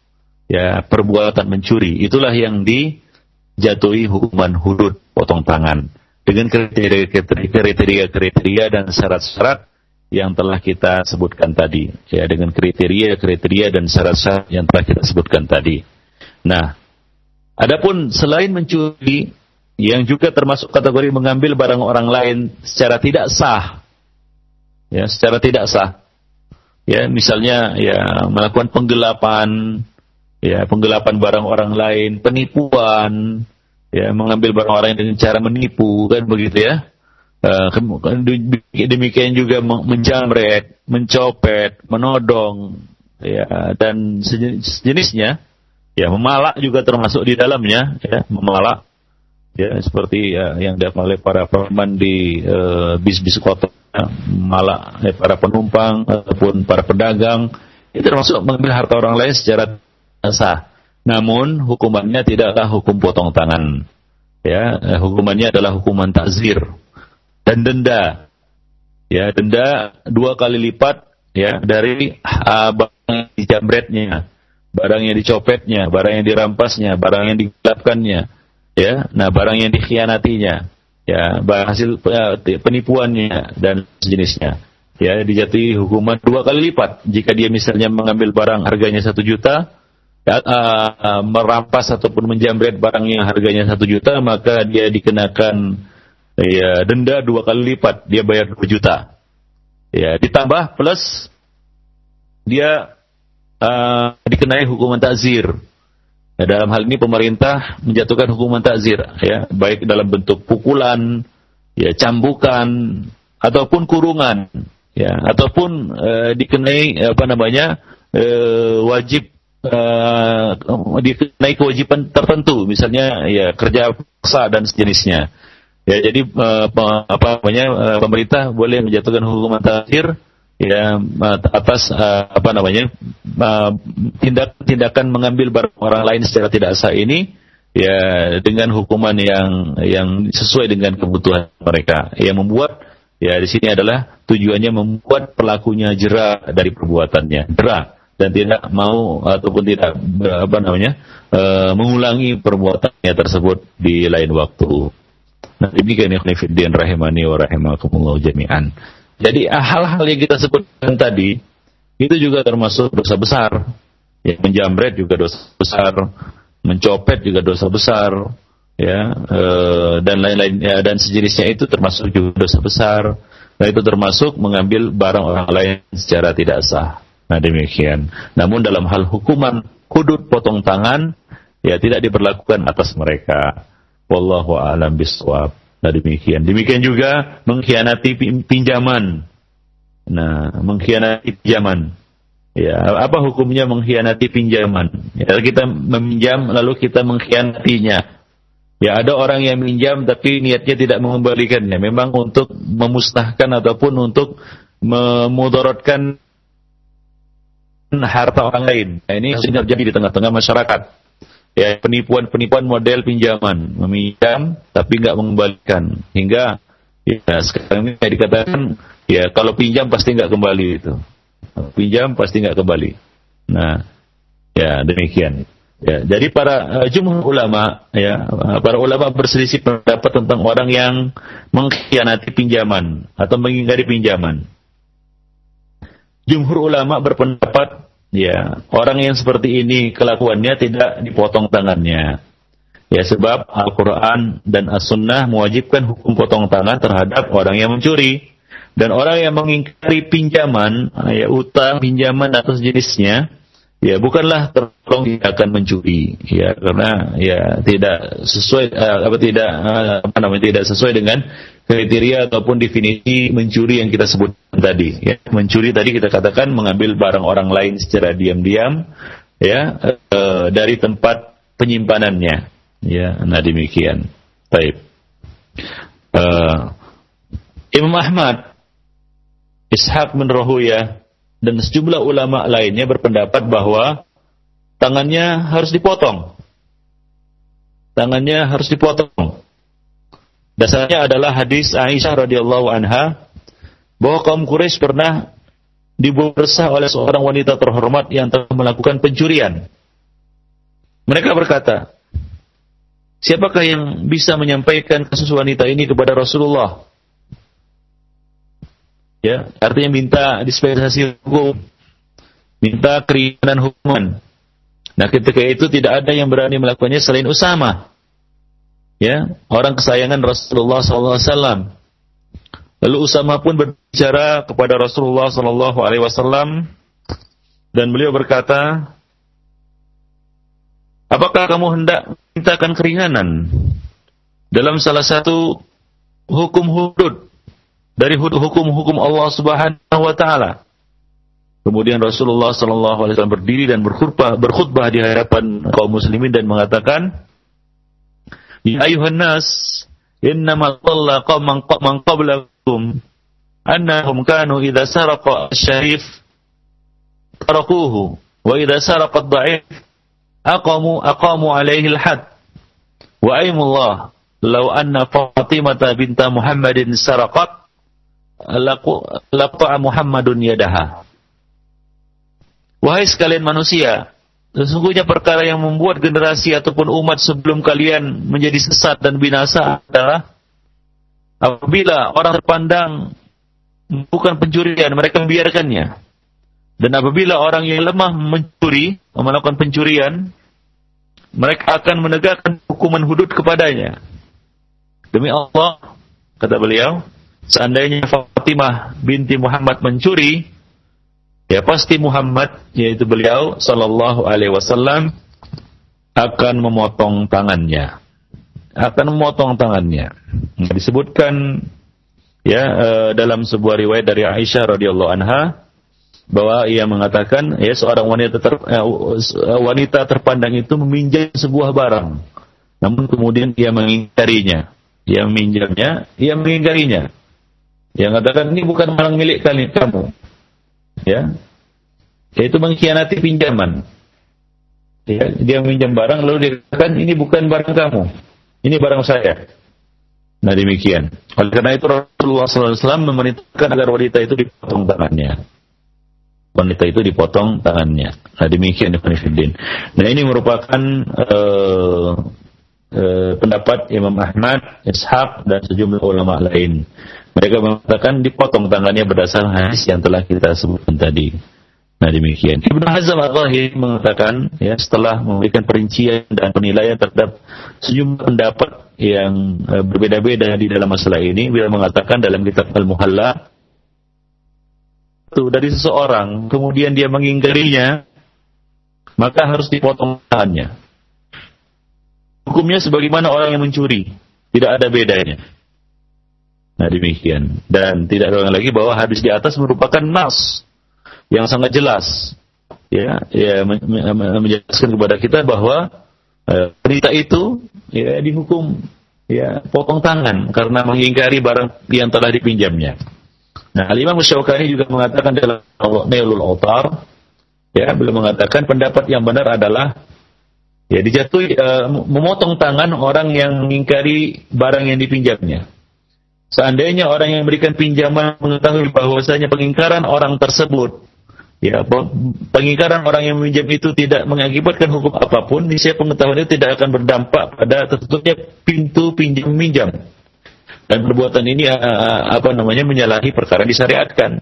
Ya, perbuatan mencuri itulah yang dijatuhi hukuman hudud potong tangan dengan kriteria-kriteria dan syarat-syarat yang telah kita sebutkan tadi ya dengan kriteria-kriteria dan syarat-syarat yang telah kita sebutkan tadi. Nah, adapun selain mencuri yang juga termasuk kategori mengambil barang orang lain secara tidak sah. Ya, secara tidak sah. Ya, misalnya ya melakukan penggelapan, ya penggelapan barang orang lain, penipuan, ya mengambil barang orang dengan cara menipu kan begitu ya uh, demikian juga menjamret mencopet menodong ya dan sejenisnya ya memalak juga termasuk di dalamnya ya memalak ya seperti ya, yang dilakukan oleh para peman di uh, bis-bis kota ya, malak ya, para penumpang ataupun para pedagang itu termasuk mengambil harta orang lain secara sah namun hukumannya tidaklah hukum potong tangan. Ya, eh, hukumannya adalah hukuman takzir. dan denda. Ya, denda dua kali lipat ya dari uh, dijamretnya, barang yang dicopetnya, barang yang dirampasnya, barang yang digelapkannya, ya. Nah, barang yang dikhianatinya, ya, barang hasil uh, penipuannya dan sejenisnya. Ya, dijatuhi hukuman dua kali lipat jika dia misalnya mengambil barang harganya satu juta, ya, uh, merampas ataupun menjamret barang yang harganya satu juta, maka dia dikenakan ya, denda dua kali lipat, dia bayar dua juta. Ya, ditambah plus dia uh, dikenai hukuman takzir. Ya, dalam hal ini pemerintah menjatuhkan hukuman takzir, ya, baik dalam bentuk pukulan, ya, cambukan, ataupun kurungan, ya, ataupun uh, dikenai apa namanya uh, wajib uh, dikenai kewajiban tertentu, misalnya ya kerja paksa dan sejenisnya. Ya, jadi uh, apa namanya uh, pemerintah boleh menjatuhkan hukuman takhir ya atas uh, apa namanya tindak tindakan mengambil barang orang lain secara tidak sah ini ya dengan hukuman yang yang sesuai dengan kebutuhan mereka. Yang membuat ya di sini adalah tujuannya membuat pelakunya jerah dari perbuatannya, jerah dan tidak mau ataupun tidak apa namanya uh, mengulangi perbuatannya tersebut di lain waktu. Nah, demikian ikhwan rahimani wa rahimakumullah jami'an. Jadi ah, hal-hal yang kita sebutkan tadi itu juga termasuk dosa besar. Ya, menjamret juga dosa besar, mencopet juga dosa besar, ya e, dan lain-lain ya, dan sejenisnya itu termasuk juga dosa besar. Nah itu termasuk mengambil barang orang lain secara tidak sah. Nah demikian. Namun dalam hal hukuman kudut potong tangan ya tidak diberlakukan atas mereka. Wallahu a'lam bishawab. Nah demikian. Demikian juga mengkhianati pinjaman. Nah, mengkhianati pinjaman. Ya, apa hukumnya mengkhianati pinjaman? Ya, kita meminjam lalu kita mengkhianatinya. Ya, ada orang yang minjam tapi niatnya tidak mengembalikannya. Memang untuk memusnahkan ataupun untuk memudaratkan harta orang lain. Nah, ini sudah jadi di tengah-tengah masyarakat ya penipuan-penipuan model pinjaman. Meminjam tapi nggak mengembalikan. Hingga ya sekarang ini dikatakan ya kalau pinjam pasti nggak kembali itu. Pinjam pasti nggak kembali. Nah ya demikian. Ya jadi para uh, jumhur ulama ya para ulama berselisih pendapat tentang orang yang mengkhianati pinjaman atau mengingkari pinjaman. Jumhur ulama berpendapat Ya, orang yang seperti ini kelakuannya tidak dipotong tangannya. Ya, sebab Al-Quran dan As-Sunnah mewajibkan hukum potong tangan terhadap orang yang mencuri. Dan orang yang mengingkari pinjaman, ya utang, pinjaman atau jenisnya, ya bukanlah tertolong dia akan mencuri ya karena ya tidak sesuai uh, apa tidak uh, apa namanya tidak sesuai dengan kriteria ataupun definisi mencuri yang kita sebut tadi ya mencuri tadi kita katakan mengambil barang orang lain secara diam-diam ya uh, dari tempat penyimpanannya ya nah demikian baik uh, Imam Ahmad Ishaq bin Rahuya dan sejumlah ulama lainnya berpendapat bahwa tangannya harus dipotong. Tangannya harus dipotong. Dasarnya adalah hadis Aisyah radhiyallahu anha bahwa kaum Quraisy pernah dibuat resah oleh seorang wanita terhormat yang telah melakukan pencurian. Mereka berkata, siapakah yang bisa menyampaikan kasus wanita ini kepada Rasulullah? ya artinya minta dispensasi hukum minta keringanan hukuman nah ketika itu tidak ada yang berani melakukannya selain Usama ya orang kesayangan Rasulullah SAW lalu Usama pun berbicara kepada Rasulullah SAW dan beliau berkata apakah kamu hendak mintakan keringanan dalam salah satu hukum hudud dari hukum-hukum Allah Subhanahu wa taala. Kemudian Rasulullah wasallam berdiri dan berkhutbah berkhutbah di hadapan kaum muslimin dan mengatakan, "Ya ayuhan nas, innamal dhalla qauman man qablakum annahum kanu idza saraqa asy-syarif tarakuhu wa idza saraqa ad-dha'if aqamu aqamu alaihi al-had wa aymullah "Lau anna Fatimah binta Muhammadin saraqat laqta'a Muhammadun yadaha." Wahai sekalian manusia, sesungguhnya perkara yang membuat generasi ataupun umat sebelum kalian menjadi sesat dan binasa adalah apabila orang terpandang bukan pencurian, mereka membiarkannya. Dan apabila orang yang lemah mencuri, melakukan pencurian, mereka akan menegakkan hukuman hudud kepadanya. Demi Allah, kata beliau, seandainya Fatimah binti Muhammad mencuri, ya pasti Muhammad yaitu beliau sallallahu alaihi wasallam akan memotong tangannya. Akan memotong tangannya. Disebutkan ya uh, dalam sebuah riwayat dari Aisyah radhiyallahu anha bahwa ia mengatakan ya seorang wanita ter, uh, wanita terpandang itu meminjam sebuah barang. Namun kemudian ia mengingkarinya. Ia meminjamnya ia mengingkarinya. Yang mengatakan ini bukan barang milik kalian kamu ya. Yaitu mengkhianati pinjaman. Ya dia meminjam barang lalu dia katakan ini bukan barang kamu. Ini barang saya. Nah demikian. Oleh karena itu Rasulullah SAW memerintahkan agar wanita itu dipotong tangannya. Wanita itu dipotong tangannya. Nah demikian Ibn nah ini merupakan uh, pendapat Imam Ahmad, Ishaq dan sejumlah ulama lain mereka mengatakan dipotong tangannya berdasarkan hadis yang telah kita sebutkan tadi. Nah demikian. Ibnu Hazm al-Zahir mengatakan ya setelah memberikan perincian dan penilaian terhadap sejumlah pendapat yang uh, berbeda-beda di dalam masalah ini, beliau mengatakan dalam kitab Al-Muhalla itu dari seseorang kemudian dia mengingkarinya maka harus dipotong tangannya. Hukumnya sebagaimana orang yang mencuri, tidak ada bedanya. Nah demikian. Dan tidak ada lagi bahwa hadis di atas merupakan nas yang sangat jelas. Ya, ya menjelaskan kepada kita bahwa eh, berita itu ya dihukum ya potong tangan karena mengingkari barang yang telah dipinjamnya. Nah, Al-Imam Syaukani juga mengatakan dalam Nailul Autar ya belum mengatakan pendapat yang benar adalah ya dijatuhi uh, memotong tangan orang yang mengingkari barang yang dipinjamnya. Seandainya orang yang memberikan pinjaman mengetahui bahwasanya pengingkaran orang tersebut, ya pengingkaran orang yang meminjam itu tidak mengakibatkan hukum apa pun, niscaya pengetahuan itu tidak akan berdampak pada tertutupnya pintu pinjam minjam. Dan perbuatan ini apa namanya menyalahi perkara disyariatkan.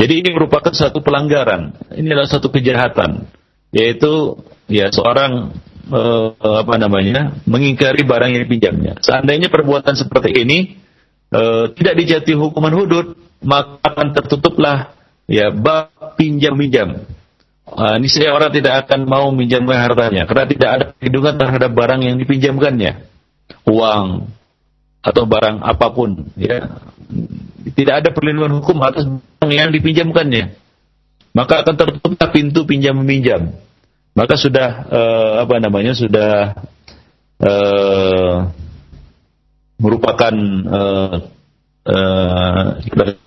Jadi ini merupakan satu pelanggaran. Ini adalah satu kejahatan, yaitu ya seorang eh, apa namanya mengingkari barang yang dipinjamnya. Seandainya perbuatan seperti ini e, tidak dijatuhi hukuman hudud, maka akan tertutuplah ya bab pinjam minjam. Uh, ini saya orang tidak akan mau minjamkan hartanya karena tidak ada perlindungan terhadap barang yang dipinjamkannya, uang atau barang apa pun, ya tidak ada perlindungan hukum atas barang yang dipinjamkannya. Maka akan tertutuplah pintu pinjam meminjam. Maka sudah uh, apa namanya sudah merupakan uh, uh,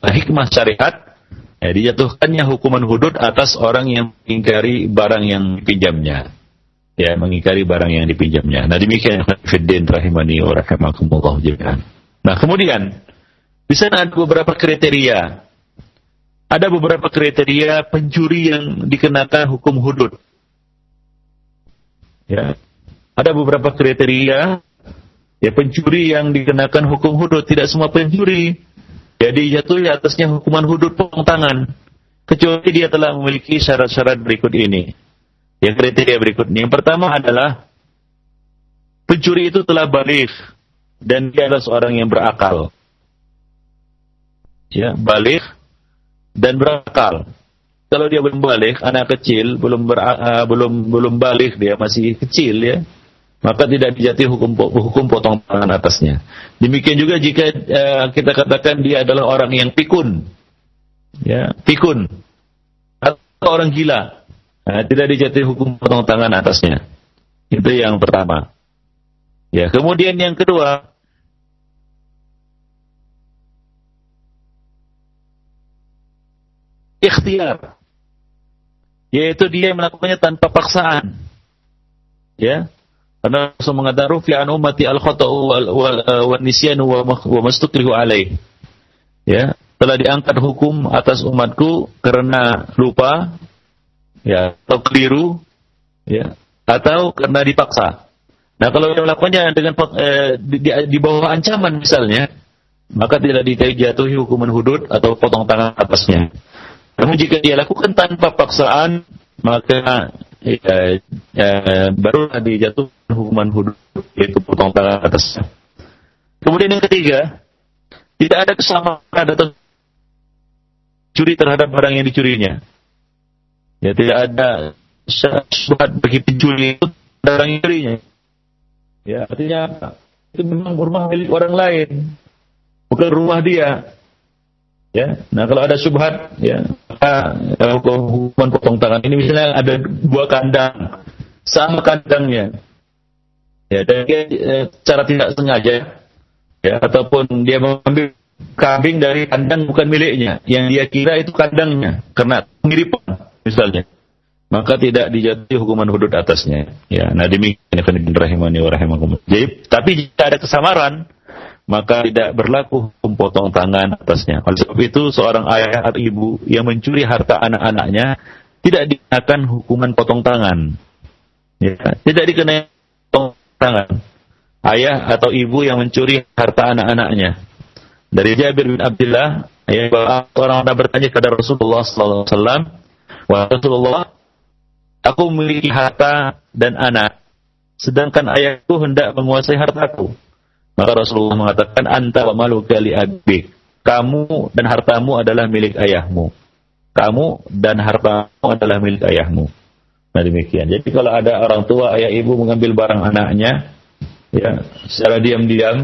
hikmah syariat ya, dijatuhkannya hukuman hudud atas orang yang mengingkari barang yang dipinjamnya. Ya mengingkari barang yang dipinjamnya. Nah demikian fiddin rahimani wa rahimakumullah jami'an. Nah kemudian di sana ada beberapa kriteria. Ada beberapa kriteria pencuri yang dikenakan hukum hudud. Ya ada beberapa kriteria Ya pencuri yang dikenakan hukum hudud tidak semua pencuri. Jadi jatuh atasnya hukuman hudud potong tangan. Kecuali dia telah memiliki syarat-syarat berikut ini. Yang kriteria berikutnya. Yang pertama adalah pencuri itu telah balik dan dia adalah seorang yang berakal. Ya, balik dan berakal. Kalau dia belum balik, anak kecil belum ber, uh, belum belum balik dia masih kecil ya maka tidak dijatuhi hukum hukum potong tangan atasnya. Demikian juga jika uh, kita katakan dia adalah orang yang pikun, ya pikun atau orang gila, nah, tidak dijatuhi hukum potong tangan atasnya. Itu yang pertama. Ya, kemudian yang kedua, ikhtiar, yaitu dia melakukannya tanpa paksaan. Ya, Karena Rasul mengatakan rufi an ummati al khata'u wal wal nisyanu wa mastukrihu alaih. Ya, telah diangkat hukum atas umatku karena lupa ya atau keliru ya atau karena dipaksa. Nah, kalau dia melakukannya dengan eh, di, di bawah ancaman misalnya, maka tidak dijatuhi hukuman hudud atau potong tangan atasnya. Namun jika dia lakukan tanpa paksaan, maka ya, ya, barulah dijatuh hukuman hudud yaitu potong tangan atas. Kemudian yang ketiga, tidak ada kesamaan atau curi terhadap barang yang dicurinya. Ya tidak ada syubhat bagi pencuri itu barang yang dicurinya. Ya artinya itu memang rumah milik orang lain, bukan rumah dia. Ya, nah kalau ada subhat, ya, hukuman potong tangan. Ini misalnya ada dua kandang, sama kandangnya, ya, dan dia eh, secara tidak sengaja, ya, ataupun dia mengambil kambing dari kandang bukan miliknya, yang dia kira itu kandangnya, karena mirip misalnya, maka tidak dijatuhi hukuman hudud atasnya. Ya, nah demikian rahimani wa rahimakumullah. Tapi jika ada kesamaran, maka tidak berlaku hukum potong tangan atasnya. Oleh sebab itu seorang ayah atau ibu yang mencuri harta anak-anaknya tidak dikenakan hukuman potong tangan. Ya, tidak dikenai potong tangan. Ayah atau ibu yang mencuri harta anak-anaknya. Dari Jabir bin Abdullah, ya, orang orang bertanya kepada Rasulullah "Wahai Rasulullah, aku memiliki harta dan anak, sedangkan ayahku hendak menguasai hartaku." Maka Rasulullah mengatakan anta wa maluka li abik. Kamu dan hartamu adalah milik ayahmu. Kamu dan hartamu adalah milik ayahmu. Nah demikian. Jadi kalau ada orang tua, ayah ibu mengambil barang anaknya, ya secara diam-diam,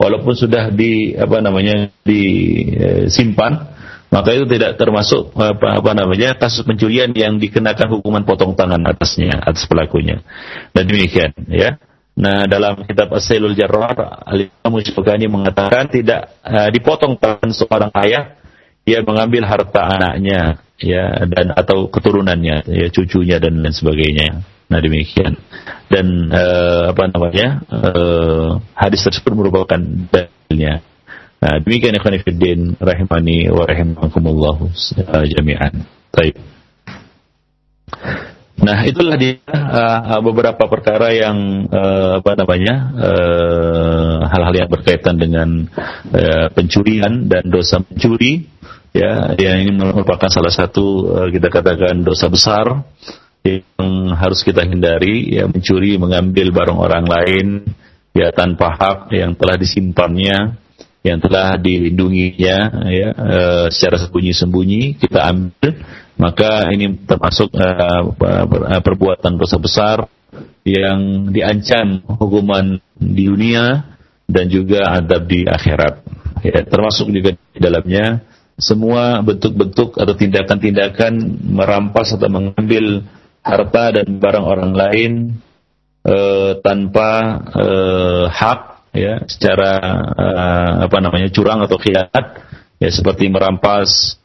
walaupun sudah di apa namanya disimpan, maka itu tidak termasuk apa, apa namanya kasus pencurian yang dikenakan hukuman potong tangan atasnya atas pelakunya. Dan demikian, ya. Nah, dalam kitab As-Sailul Jarrar, Al-Imam mengatakan tidak uh, dipotong tangan seorang ayah ia mengambil harta anaknya ya dan atau keturunannya ya cucunya dan lain sebagainya. Nah demikian dan uh, apa namanya uh, hadis tersebut merupakan dalilnya. Nah demikian ikhwan fillah rahimani wa rahimakumullah jami'an. Baik. Nah, itulah dia uh, beberapa perkara yang uh, apa namanya hal-hal uh, yang berkaitan dengan uh, pencurian dan dosa mencuri, ya, yang ini merupakan salah satu uh, kita katakan dosa besar yang harus kita hindari, ya mencuri, mengambil barang orang lain, ya tanpa hak yang telah disimpannya, yang telah dilindunginya, ya uh, secara sembunyi-sembunyi kita ambil maka ini termasuk uh, perbuatan dosa besar yang diancam hukuman di dunia dan juga adab di akhirat. Ya, termasuk juga di dalamnya semua bentuk-bentuk atau tindakan-tindakan merampas atau mengambil harta dan barang orang lain uh, tanpa uh, hak ya secara uh, apa namanya curang atau khianat ya seperti merampas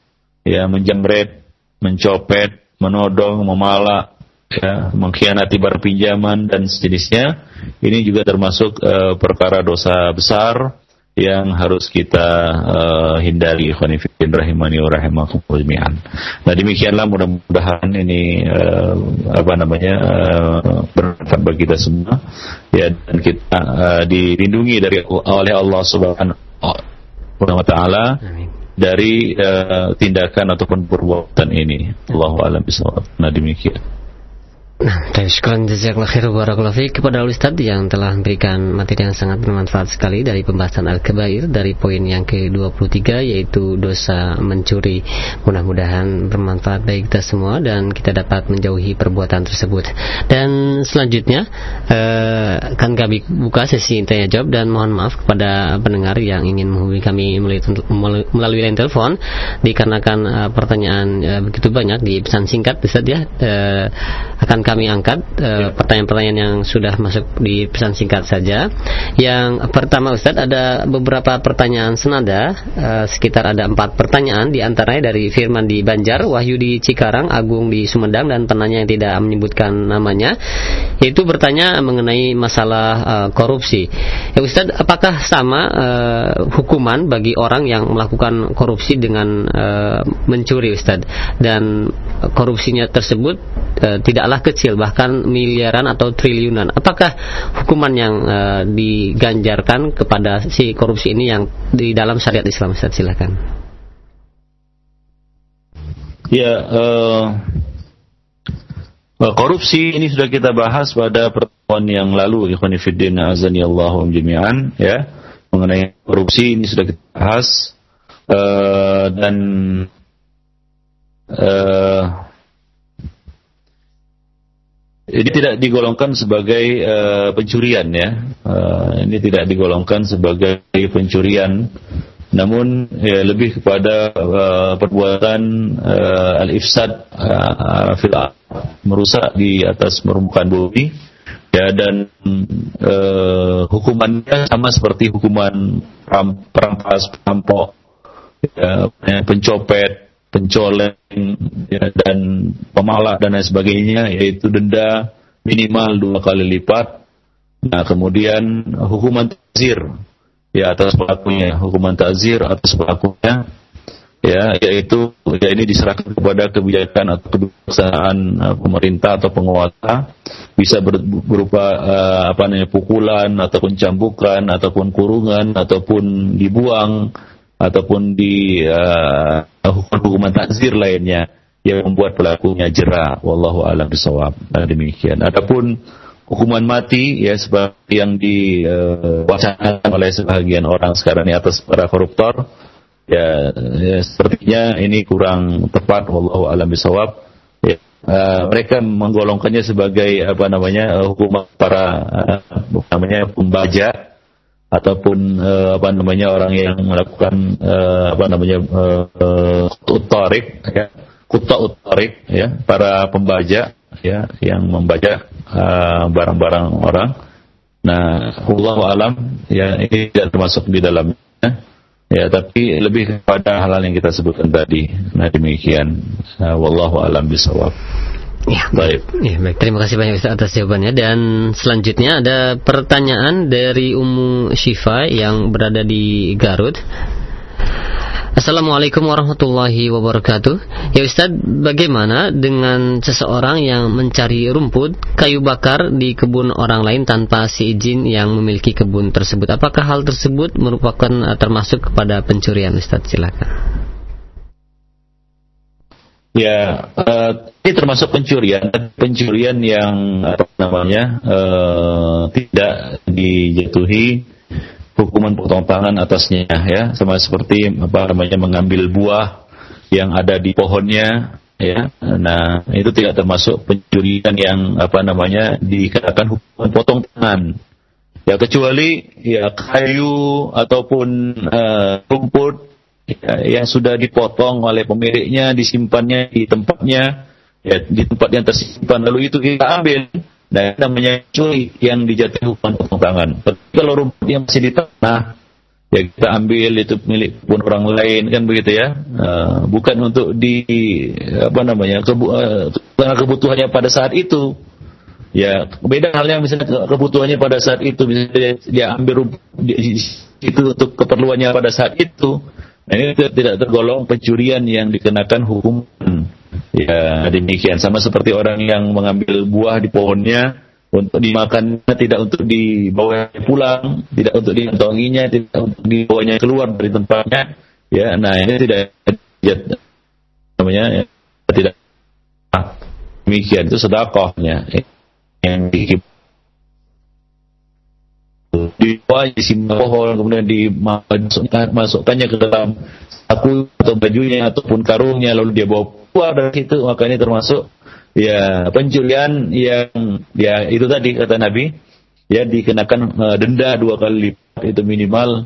ya menjamret mencopet, menodong, memalak, ya, mengkhianati bar pinjaman dan sejenisnya, ini juga termasuk uh, perkara dosa besar yang harus kita uh, hindari khonifidin rahimani wa rahimakumullah jami'an. Nah demikianlah mudah-mudahan ini uh, apa namanya uh, bermanfaat bagi kita semua ya dan kita uh, dilindungi dari oleh Allah Subhanahu wa taala. Dari uh, tindakan ataupun perbuatan ini. Allahu a'lam bishawab. Nah demikian. Nah, syukuran jazakallah khair barakallahu kepada Ustaz yang telah memberikan materi yang sangat bermanfaat sekali dari pembahasan Al-Kabair dari poin yang ke-23 yaitu dosa mencuri. Mudah-mudahan bermanfaat bagi kita semua dan kita dapat menjauhi perbuatan tersebut. Dan selanjutnya eh, akan kami buka sesi tanya jawab dan mohon maaf kepada pendengar yang ingin menghubungi kami melalui line telepon dikarenakan eh, pertanyaan eh, begitu banyak di pesan singkat Ustaz ya eh, akan kami angkat pertanyaan pertanyaan-pertanyaan yang sudah masuk di pesan singkat saja. Yang pertama Ustadz ada beberapa pertanyaan senada uh, sekitar ada empat pertanyaan di antaranya dari Firman di Banjar, Wahyu di Cikarang, Agung di Sumedang dan penanya yang tidak menyebutkan namanya yaitu bertanya mengenai masalah uh, korupsi. Ya Ustadz, apakah sama uh, hukuman bagi orang yang melakukan korupsi dengan uh, mencuri Ustadz dan korupsinya tersebut uh, tidaklah kecil bahkan miliaran atau triliunan. Apakah hukuman yang uh, diganjarkan kepada si korupsi ini yang di dalam syariat Islam Ustaz silakan. Ya, uh, korupsi ini sudah kita bahas pada pertemuan yang lalu, Ikhwanifiddin azani Allahu jami'an, ya, mengenai korupsi ini sudah kita bahas uh, dan ini tidak digolongkan sebagai uh, pencurian ya. Uh, ini tidak digolongkan sebagai pencurian, namun ya, lebih kepada uh, perbuatan uh, al-ifsad uh, fil merusak di atas permukaan bumi. Ya dan uh, hukumannya sama seperti hukuman perampas, perampok, ya, pencopet, pencoleng ya, dan pemalak dan lain sebagainya yaitu denda minimal dua kali lipat. Nah kemudian hukuman takzir ya atas pelakunya, hukuman takzir atas pelakunya ya yaitu ya ini diserahkan kepada kebijakan atau kebijaksanaan uh, pemerintah atau penguasa bisa ber, berupa uh, apa namanya pukulan ataupun cambukan ataupun kurungan ataupun dibuang ataupun di uh, hukuman takzir lainnya yang membuat pelakunya jerah. Wallahu alam bisawab nah, demikian. Adapun hukuman mati ya seperti yang diwacanakan uh, oleh sebagian orang sekarang ini atas para koruptor. Ya, ya sepertinya ini kurang tepat. Wallahu alam bisawab ya, uh, mereka menggolongkannya sebagai apa namanya uh, hukuman para uh, namanya pembaja ataupun uh, apa namanya orang yang melakukan uh, apa namanya uh, utarik ya. Kuta utarik ya. Para pembajak ya yang membajak barang-barang uh, orang. Nah Allah alam ya ini tidak termasuk di dalamnya. Ya tapi lebih kepada hal-hal yang kita sebutkan tadi. Nah demikian. Uh, wallahu alam bisawab Ya, baik. Ya, baik. Terima kasih banyak Ustaz atas jawabannya dan selanjutnya ada pertanyaan dari Ummu Syifa yang berada di Garut. Assalamualaikum warahmatullahi wabarakatuh. Ya Ustaz, bagaimana dengan seseorang yang mencari rumput, kayu bakar di kebun orang lain tanpa seizin yang memiliki kebun tersebut? Apakah hal tersebut merupakan termasuk kepada pencurian Ustaz? Silakan. Ya, uh, ini termasuk pencurian, pencurian yang apa namanya uh, tidak dijatuhi hukuman potong tangan atasnya ya, sama seperti apa namanya mengambil buah yang ada di pohonnya ya. Nah, itu tidak termasuk pencurian yang apa namanya dikenakan hukuman potong tangan. Ya kecuali ya kayu ataupun uh, rumput yang sudah dipotong oleh pemiliknya, disimpannya di tempatnya, ya, di tempat yang tersimpan, lalu itu kita ambil. Nah, namanya curi yang dijatuhi hukuman. Tapi kalau rumput yang masih di tanah, ya kita ambil itu milik pun orang lain kan begitu ya. Uh, bukan untuk di apa namanya kebu, uh, kebutuhannya pada saat itu. Ya, beda halnya misalnya kebutuhannya pada saat itu bisa dia, ambil rumput, itu untuk keperluannya pada saat itu Nah, ini tidak tergolong pencurian yang dikenakan hukum. Ya demikian sama seperti orang yang mengambil buah di pohonnya untuk dimakan tidak untuk dibawa pulang, tidak untuk dikantonginya, tidak untuk dibawanya keluar dari tempatnya. Ya, nah ini tidak ya, namanya ya, tidak demikian itu sedekahnya yang di disimpan pohon kemudian dimasukkannya ke dalam saku atau bajunya ataupun karungnya lalu dia bawa keluar dari situ. Maka ini termasuk ya pencurian yang ya itu tadi kata Nabi. Ya dikenakan uh, denda dua kali lipat itu minimal.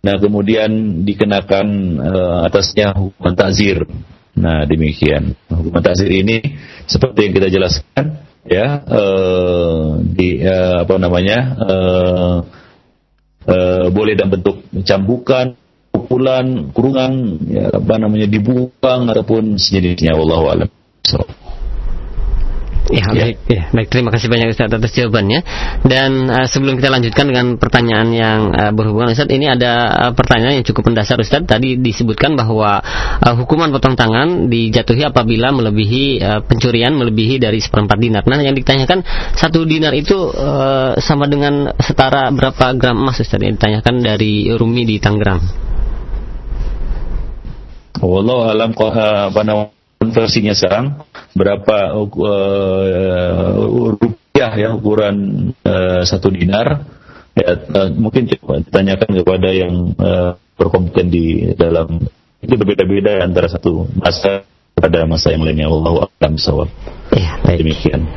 Nah kemudian dikenakan uh, atasnya hukuman takzir. Nah demikian. Hukuman takzir ini seperti yang kita jelaskan ya uh, di uh, apa namanya uh, uh, boleh dalam bentuk cambukan pukulan kurungan ya, apa namanya dibuang ataupun sejenisnya wallahu alam so. Ya, ya, baik, ya, baik. Terima kasih banyak Ustaz atas jawabannya. Dan uh, sebelum kita lanjutkan dengan pertanyaan yang uh, berhubungan Ustaz, ini ada uh, pertanyaan yang cukup mendasar Ustaz. Tadi disebutkan bahwa uh, hukuman potong tangan dijatuhi apabila melebihi uh, pencurian melebihi dari seperempat dinar. Nah, yang ditanyakan satu dinar itu uh, sama dengan setara berapa gram emas Ustaz? Yang ditanyakan dari Rumi di Tangerang. Wallahu alam apa namanya konversinya sekarang berapa uh, rupiah ya ukuran uh, satu dinar ya, uh, mungkin coba ditanyakan kepada yang uh, berkompeten di dalam itu berbeda-beda antara satu masa pada masa yang lainnya Allah alam sawab ya, baik. demikian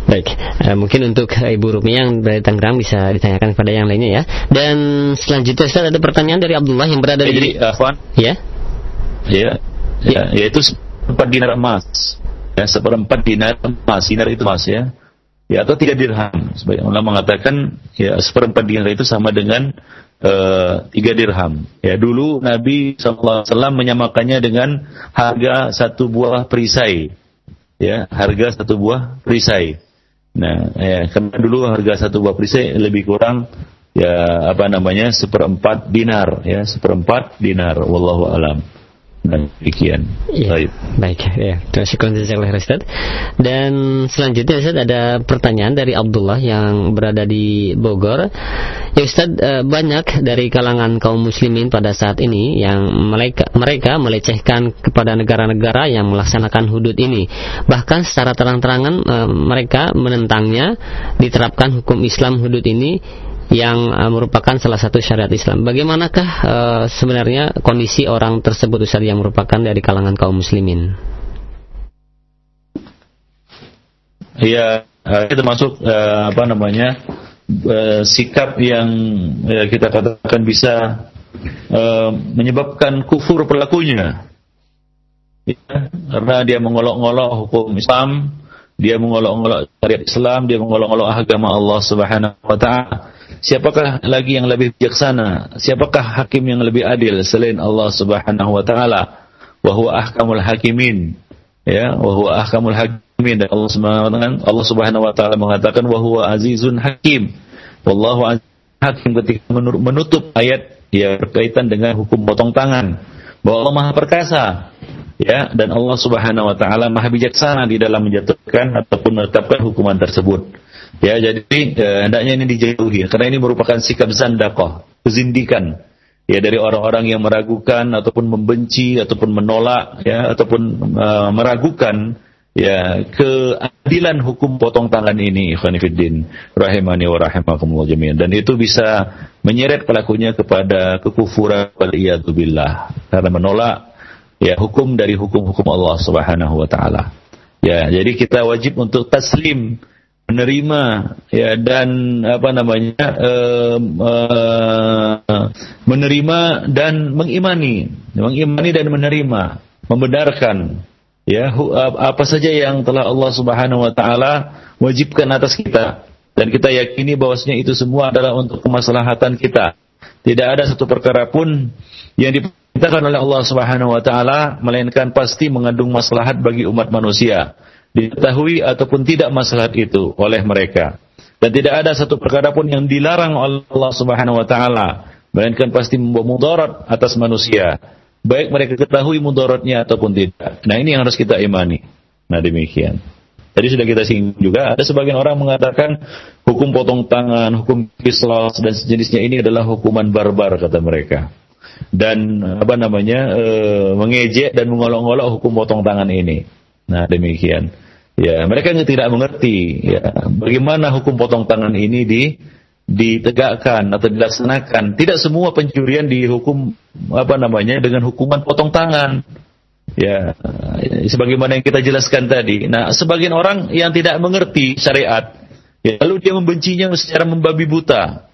Baik, uh, mungkin untuk Ibu Rumi yang dari Tangerang bisa ditanyakan kepada yang lainnya ya. Dan selanjutnya Ustaz ada pertanyaan dari Abdullah yang berada di jadi, uh, Ya. Ya. Ya, ya itu empat dinar emas. Ya seperempat dinar emas. Dinar itu emas ya. Ya atau tiga dirham. Sebagai ulama mengatakan ya seperempat dinar itu sama dengan uh, tiga dirham. Ya dulu Nabi saw menyamakannya dengan harga satu buah perisai. Ya harga satu buah perisai. Nah ya karena dulu harga satu buah perisai lebih kurang ya apa namanya seperempat dinar. Ya seperempat dinar. Wallahu alam dan demikian. Ya, baik. Baik, ya. Terima kasih Ustaz. Dan selanjutnya Ustaz ada pertanyaan dari Abdullah yang berada di Bogor. Ya Ustaz, eh, banyak dari kalangan kaum muslimin pada saat ini yang mereka mereka melecehkan kepada negara-negara yang melaksanakan hudud ini. Bahkan secara terang-terangan eh, mereka menentangnya diterapkan hukum Islam hudud ini yang uh, merupakan salah satu syariat Islam. Bagaimanakah uh, sebenarnya kondisi orang tersebut Ustaz yang merupakan dari kalangan kaum muslimin? Iya, uh, itu termasuk uh, apa namanya? Uh, sikap yang uh, kita katakan bisa uh, menyebabkan kufur pelakunya. Ya, karena dia mengolok-olok hukum Islam, dia mengolok-olok syariat Islam, dia mengolok-olok agama Allah Subhanahu wa taala Siapakah lagi yang lebih bijaksana? Siapakah hakim yang lebih adil selain Allah Subhanahu wa taala? Wa huwa ahkamul hakimin. Ya, wa huwa ahkamul hakimin dan Allah Subhanahu wa taala Allah Subhanahu wa taala mengatakan wa huwa azizun hakim. Wallahu hakim ketika menutup ayat ya berkaitan dengan hukum potong tangan bahwa Allah Maha perkasa ya dan Allah Subhanahu wa taala Maha bijaksana di dalam menjatuhkan ataupun menetapkan hukuman tersebut. Ya, jadi eh, hendaknya ini dijauhi karena ini merupakan sikap zandakoh, kezindikan. Ya dari orang-orang yang meragukan ataupun membenci ataupun menolak ya ataupun uh, meragukan ya keadilan hukum potong tangan ini ikhwanifiddin rahimani wa rahimakumullah jami'an. Dan itu bisa menyeret pelakunya kepada kekufuran wal billah. Karena menolak ya hukum dari hukum-hukum Allah Subhanahu wa taala. Ya jadi kita wajib untuk taslim menerima ya dan apa namanya uh, uh, menerima dan mengimani. Mengimani dan menerima. Membenarkan ya apa saja yang telah Allah Subhanahu wa taala wajibkan atas kita. Dan kita yakini bahwasanya itu semua adalah untuk kemaslahatan kita. Tidak ada satu perkara pun yang diperintahkan oleh Allah Subhanahu wa taala melainkan pasti mengandung maslahat bagi umat manusia diketahui ataupun tidak masalah itu oleh mereka. Dan tidak ada satu perkara pun yang dilarang oleh Allah Subhanahu wa taala, melainkan pasti membawa mudarat atas manusia. Baik mereka ketahui mudaratnya ataupun tidak. Nah, ini yang harus kita imani. Nah, demikian. Tadi sudah kita singgung juga, ada sebagian orang mengatakan hukum potong tangan, hukum kislas dan sejenisnya ini adalah hukuman barbar kata mereka. Dan apa namanya e, mengejek dan mengolok-olok hukum potong tangan ini. Nah demikian. Ya mereka tidak mengerti ya bagaimana hukum potong tangan ini di ditegakkan atau dilaksanakan. Tidak semua pencurian dihukum apa namanya dengan hukuman potong tangan. Ya, sebagaimana yang kita jelaskan tadi. Nah, sebagian orang yang tidak mengerti syariat, ya, lalu dia membencinya secara membabi buta.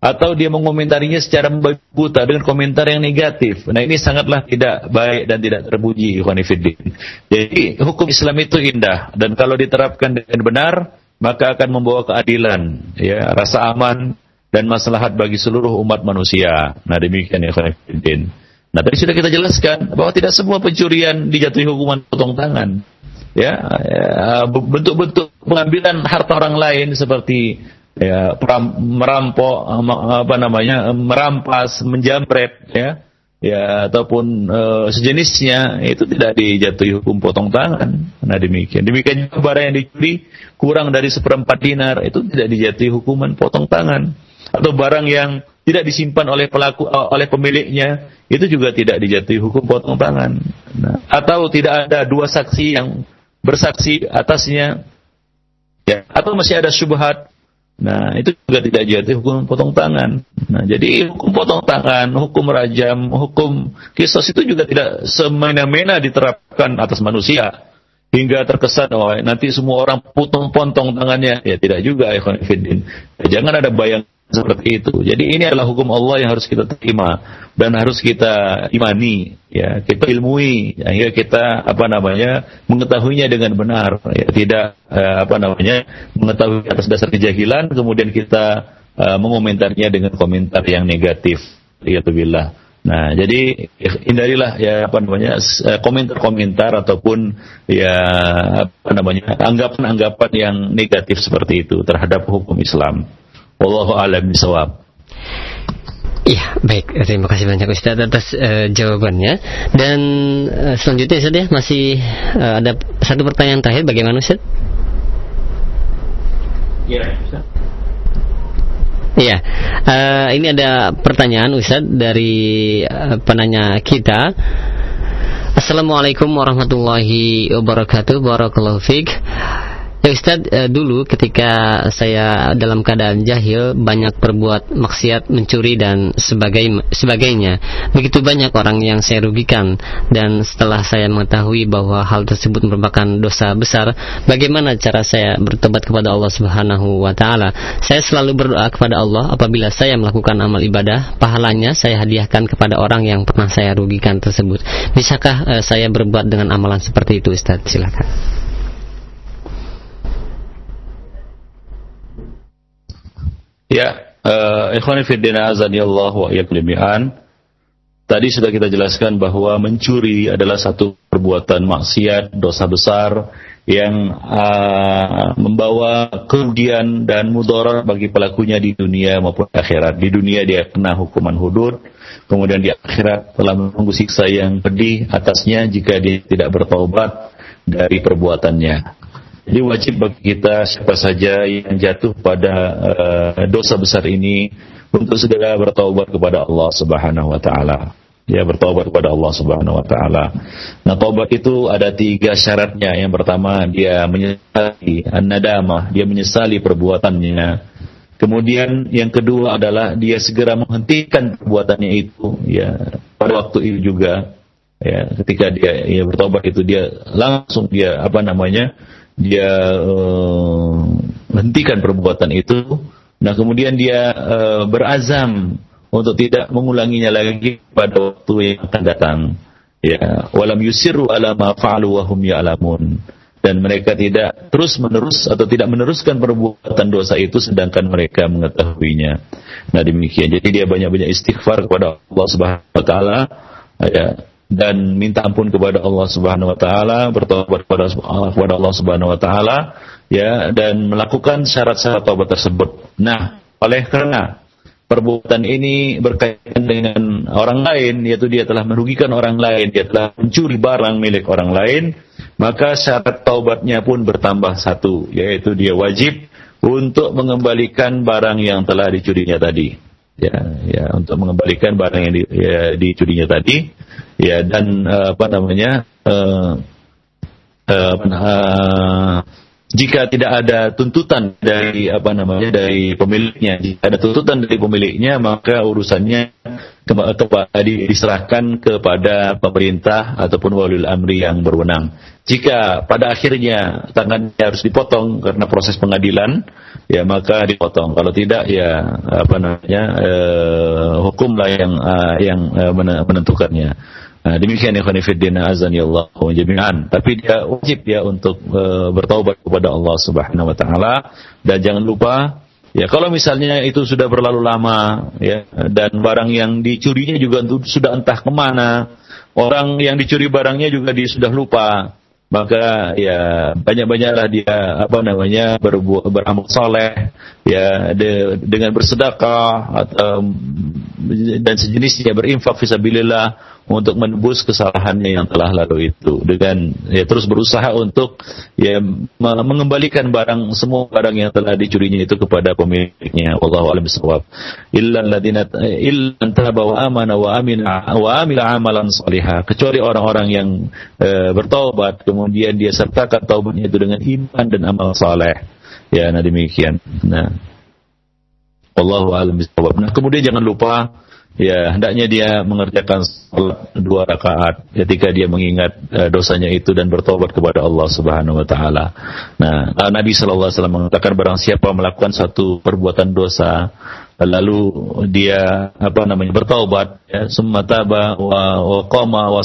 Atau dia mengomentarinya secara buta dengan komentar yang negatif. Nah ini sangatlah tidak baik dan tidak terpuji Ikhwanifiddin. Jadi hukum Islam itu indah dan kalau diterapkan dengan benar maka akan membawa keadilan, ya, rasa aman dan maslahat bagi seluruh umat manusia. Nah demikian Ikhwanifiddin. Nah tadi sudah kita jelaskan bahwa tidak semua pencurian dijatuhi hukuman potong tangan. Ya, ya bentuk-bentuk pengambilan harta orang lain seperti ya merampok apa namanya merampas menjamret ya. Ya ataupun uh, sejenisnya itu tidak dijatuhi hukum potong tangan. Nah demikian. Demikian juga barang yang dicuri kurang dari seperempat dinar itu tidak dijatuhi hukuman potong tangan. Atau barang yang tidak disimpan oleh pelaku uh, oleh pemiliknya itu juga tidak dijatuhi hukum potong tangan. Nah, atau tidak ada dua saksi yang bersaksi atasnya. Ya atau masih ada syubhat Nah, itu juga tidak jatuh hukum potong tangan. Nah, jadi hukum potong tangan, hukum rajam, hukum kisos itu juga tidak semena-mena diterapkan atas manusia. Hingga terkesan, oh nanti semua orang potong-potong tangannya. Ya tidak juga, ya, Jangan ada bayang seperti itu. Jadi ini adalah hukum Allah yang harus kita terima dan harus kita imani, ya kita ilmui, sehingga kita apa namanya mengetahuinya dengan benar, ya tidak eh, apa namanya mengetahui atas dasar kejahilan, kemudian kita eh, mengomentarnya dengan komentar yang negatif. Ya. Nah, jadi hindarilah ya apa namanya eh, komentar-komentar ataupun ya apa namanya anggapan-anggapan yang negatif seperti itu terhadap hukum Islam. Wallahu a'lam bishawab. Iya, baik. Terima kasih banyak Ustaz atas uh, jawabannya. Dan uh, selanjutnya Ustaz ya, masih uh, ada satu pertanyaan terakhir bagaimana Ustaz? Iya, Ustaz. Iya, uh, ini ada pertanyaan Ustaz dari uh, penanya kita. Assalamualaikum warahmatullahi wabarakatuh. Barakallahu fiik. Ya Ustaz, eh, dulu ketika saya dalam keadaan jahil banyak berbuat maksiat, mencuri dan sebagai, sebagainya. Begitu banyak orang yang saya rugikan dan setelah saya mengetahui bahwa hal tersebut merupakan dosa besar, bagaimana cara saya bertobat kepada Allah Subhanahu wa taala? Saya selalu berdoa kepada Allah apabila saya melakukan amal ibadah, pahalanya saya hadiahkan kepada orang yang pernah saya rugikan tersebut. Bisakah eh, saya berbuat dengan amalan seperti itu Ustaz? Silakan. Ya, uh, ikhwani fiddina Allah wa jami'an. Tadi sudah kita jelaskan bahwa mencuri adalah satu perbuatan maksiat, dosa besar yang uh, membawa kerugian dan mudarat bagi pelakunya di dunia maupun akhirat. Di dunia dia kena hukuman hudud, kemudian di akhirat telah menunggu siksa yang pedih atasnya jika dia tidak bertobat dari perbuatannya. Jadi wajib bagi kita siapa saja yang jatuh pada uh, dosa besar ini untuk segera bertaubat kepada Allah Subhanahu wa taala. Ya bertaubat kepada Allah Subhanahu wa taala. Nah, taubat itu ada tiga syaratnya. Yang pertama dia menyesali an-nadamah, dia menyesali perbuatannya. Kemudian yang kedua adalah dia segera menghentikan perbuatannya itu ya pada waktu itu juga ya ketika dia ya bertobat itu dia langsung dia apa namanya dia uh, hentikan perbuatan itu, nah kemudian dia uh, berazam untuk tidak mengulanginya lagi pada waktu yang akan datang. Ya, walam yusiru ala ma fa'alu wa hum ya'lamun. Dan mereka tidak terus menerus atau tidak meneruskan perbuatan dosa itu sedangkan mereka mengetahuinya. Nah demikian. Jadi dia banyak-banyak istighfar kepada Allah Subhanahu wa taala ya dan minta ampun kepada Allah Subhanahu wa taala, bertobat kepada Allah Subhanahu wa taala ya dan melakukan syarat-syarat taubat tersebut. Nah, oleh karena perbuatan ini berkaitan dengan orang lain yaitu dia telah merugikan orang lain, dia telah mencuri barang milik orang lain, maka syarat taubatnya pun bertambah satu yaitu dia wajib untuk mengembalikan barang yang telah dicurinya tadi. Ya, ya untuk mengembalikan barang yang di, ya, dicurinya tadi ya dan uh, apa namanya uh, uh, uh, jika tidak ada tuntutan dari apa namanya dari pemiliknya, jika ada tuntutan dari pemiliknya maka urusannya kembali diserahkan kepada pemerintah ataupun waliul amri yang berwenang. Jika pada akhirnya tangannya harus dipotong karena proses pengadilan, ya maka dipotong. Kalau tidak ya apa namanya eh, hukumlah yang uh, yang uh, menentukannya. Nah, demikian ya khonifuddin azan ya Allah jami'an. Tapi dia wajib ya untuk uh, bertaubat kepada Allah Subhanahu wa taala. Dan jangan lupa ya kalau misalnya itu sudah berlalu lama ya dan barang yang dicurinya juga sudah entah ke mana orang yang dicuri barangnya juga dia sudah lupa. Maka ya banyak-banyaklah dia apa namanya berbuat beramal soleh ya de, dengan bersedekah dan sejenisnya berinfak fisabilillah untuk menebus kesalahannya yang telah lalu itu. Dengan ya terus berusaha untuk ya mengembalikan barang semua barang yang telah dicurinya itu kepada pemiliknya. Wallahu alam bisawab illa alladziina illa taba wa amana wa amila wa amila amalan salihah kecuali orang-orang yang e, bertaubat kemudian dia sertakan taubatnya itu dengan iman dan amal saleh. Ya nah demikian. Nah. Wallahu alam bisawab nah kemudian jangan lupa ya hendaknya dia mengerjakan dua rakaat ketika dia mengingat uh, dosanya itu dan bertobat kepada Allah Subhanahu wa taala. Nah, Nabi sallallahu alaihi wasallam mengatakan barang siapa melakukan satu perbuatan dosa lalu dia apa namanya bertaubat ya summa taba wa wa qama wa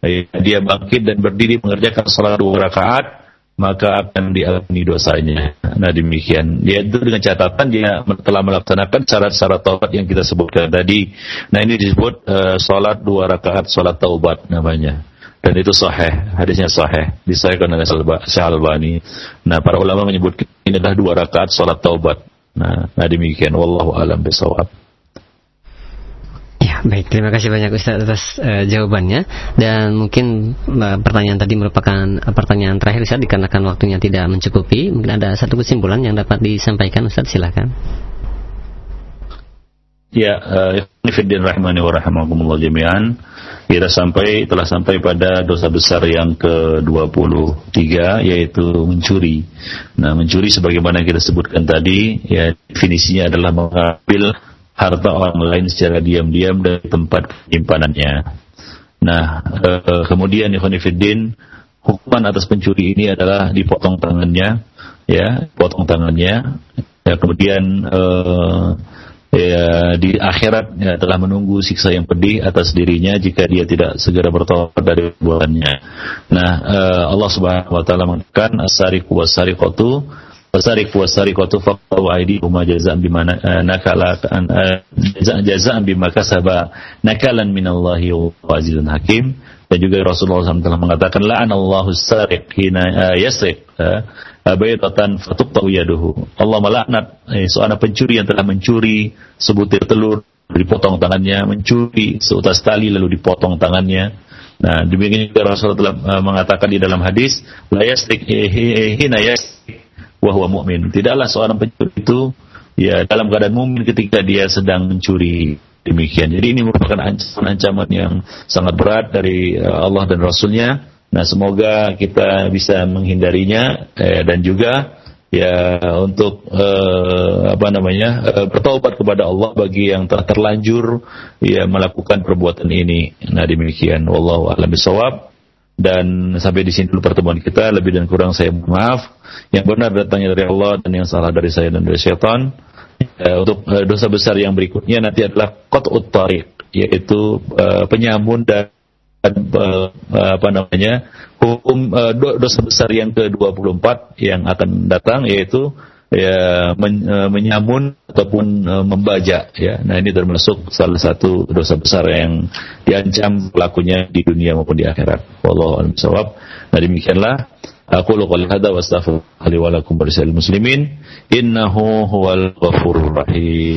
ya, dia bangkit dan berdiri mengerjakan salat dua rakaat maka akan diampuni dosanya. Nah demikian. Dia itu dengan catatan dia telah melaksanakan syarat-syarat taubat yang kita sebutkan tadi. Nah ini disebut uh, sholat dua rakaat sholat taubat namanya. Dan itu sahih, hadisnya sahih, disahihkan oleh Syekh Albani. Nah para ulama menyebut ini adalah dua rakaat sholat taubat. Nah, nah demikian. Wallahu alam bisawab. Baik, terima kasih banyak Ustaz atas uh, jawabannya dan mungkin uh, pertanyaan tadi merupakan uh, pertanyaan terakhir Ustaz dikarenakan waktunya tidak mencukupi. Mungkin ada satu kesimpulan yang dapat disampaikan Ustaz, silakan. Ya, Fiddin rahimani wa rahimakumullah jami'an. Kita sampai telah sampai pada dosa besar yang ke-23 yaitu mencuri. Nah, mencuri sebagaimana kita sebutkan tadi, ya definisinya adalah mengambil harta orang lain secara diam-diam dari tempat penyimpanannya. Nah, e, kemudian Ikhwanifiddin, hukuman atas pencuri ini adalah dipotong tangannya, ya, potong tangannya. Ya, kemudian e, ya, di akhirat ya, telah menunggu siksa yang pedih atas dirinya jika dia tidak segera bertobat dari perbuatannya. Nah, e, Allah Subhanahu wa taala mengatakan as-sariqu was-sariqatu Wasarik wasarikatu faqtu aydihuma jazaan bima nakala jazaan bima kasaba nakalan minallahi wa azizun hakim. Dan juga Rasulullah SAW telah mengatakan la'anallahu sariq hina yasriq baitatan fatuqta'u yaduhu. Allah melaknat eh, seorang pencuri yang telah mencuri sebutir telur dipotong tangannya mencuri seutas tali lalu dipotong tangannya. Nah, demikian juga Rasulullah telah mengatakan di dalam hadis, la yasrik hina yasrik wahwa mu'min. Tidaklah seorang pencuri itu ya dalam keadaan mumin ketika dia sedang mencuri demikian. Jadi ini merupakan ancaman-ancaman yang sangat berat dari uh, Allah dan Rasulnya. Nah semoga kita bisa menghindarinya eh, dan juga ya untuk uh, apa namanya uh, bertobat kepada Allah bagi yang telah terlanjur ya melakukan perbuatan ini. Nah demikian. Wallahu a'lam bishawab. Dan sampai di sini dulu pertemuan kita. Lebih dan kurang saya maaf. Yang benar datangnya dari Allah dan yang salah dari saya dan dari syaitan. Uh, untuk uh, dosa besar yang berikutnya nanti adalah qat'ut tariq yaitu uh, penyamun dan uh, apa namanya hukum uh, dosa besar yang ke-24 yang akan datang yaitu ya men, uh, menyamun ataupun uh, membajak ya. Nah, ini termasuk salah satu dosa besar yang diancam pelakunya di dunia maupun di akhirat. Wallahu a'lam bishawab. Nah, demikianlah aku qouli hadza wa astaghfirullahi wa lakum muslimin innahu huwal ghafurur rahim.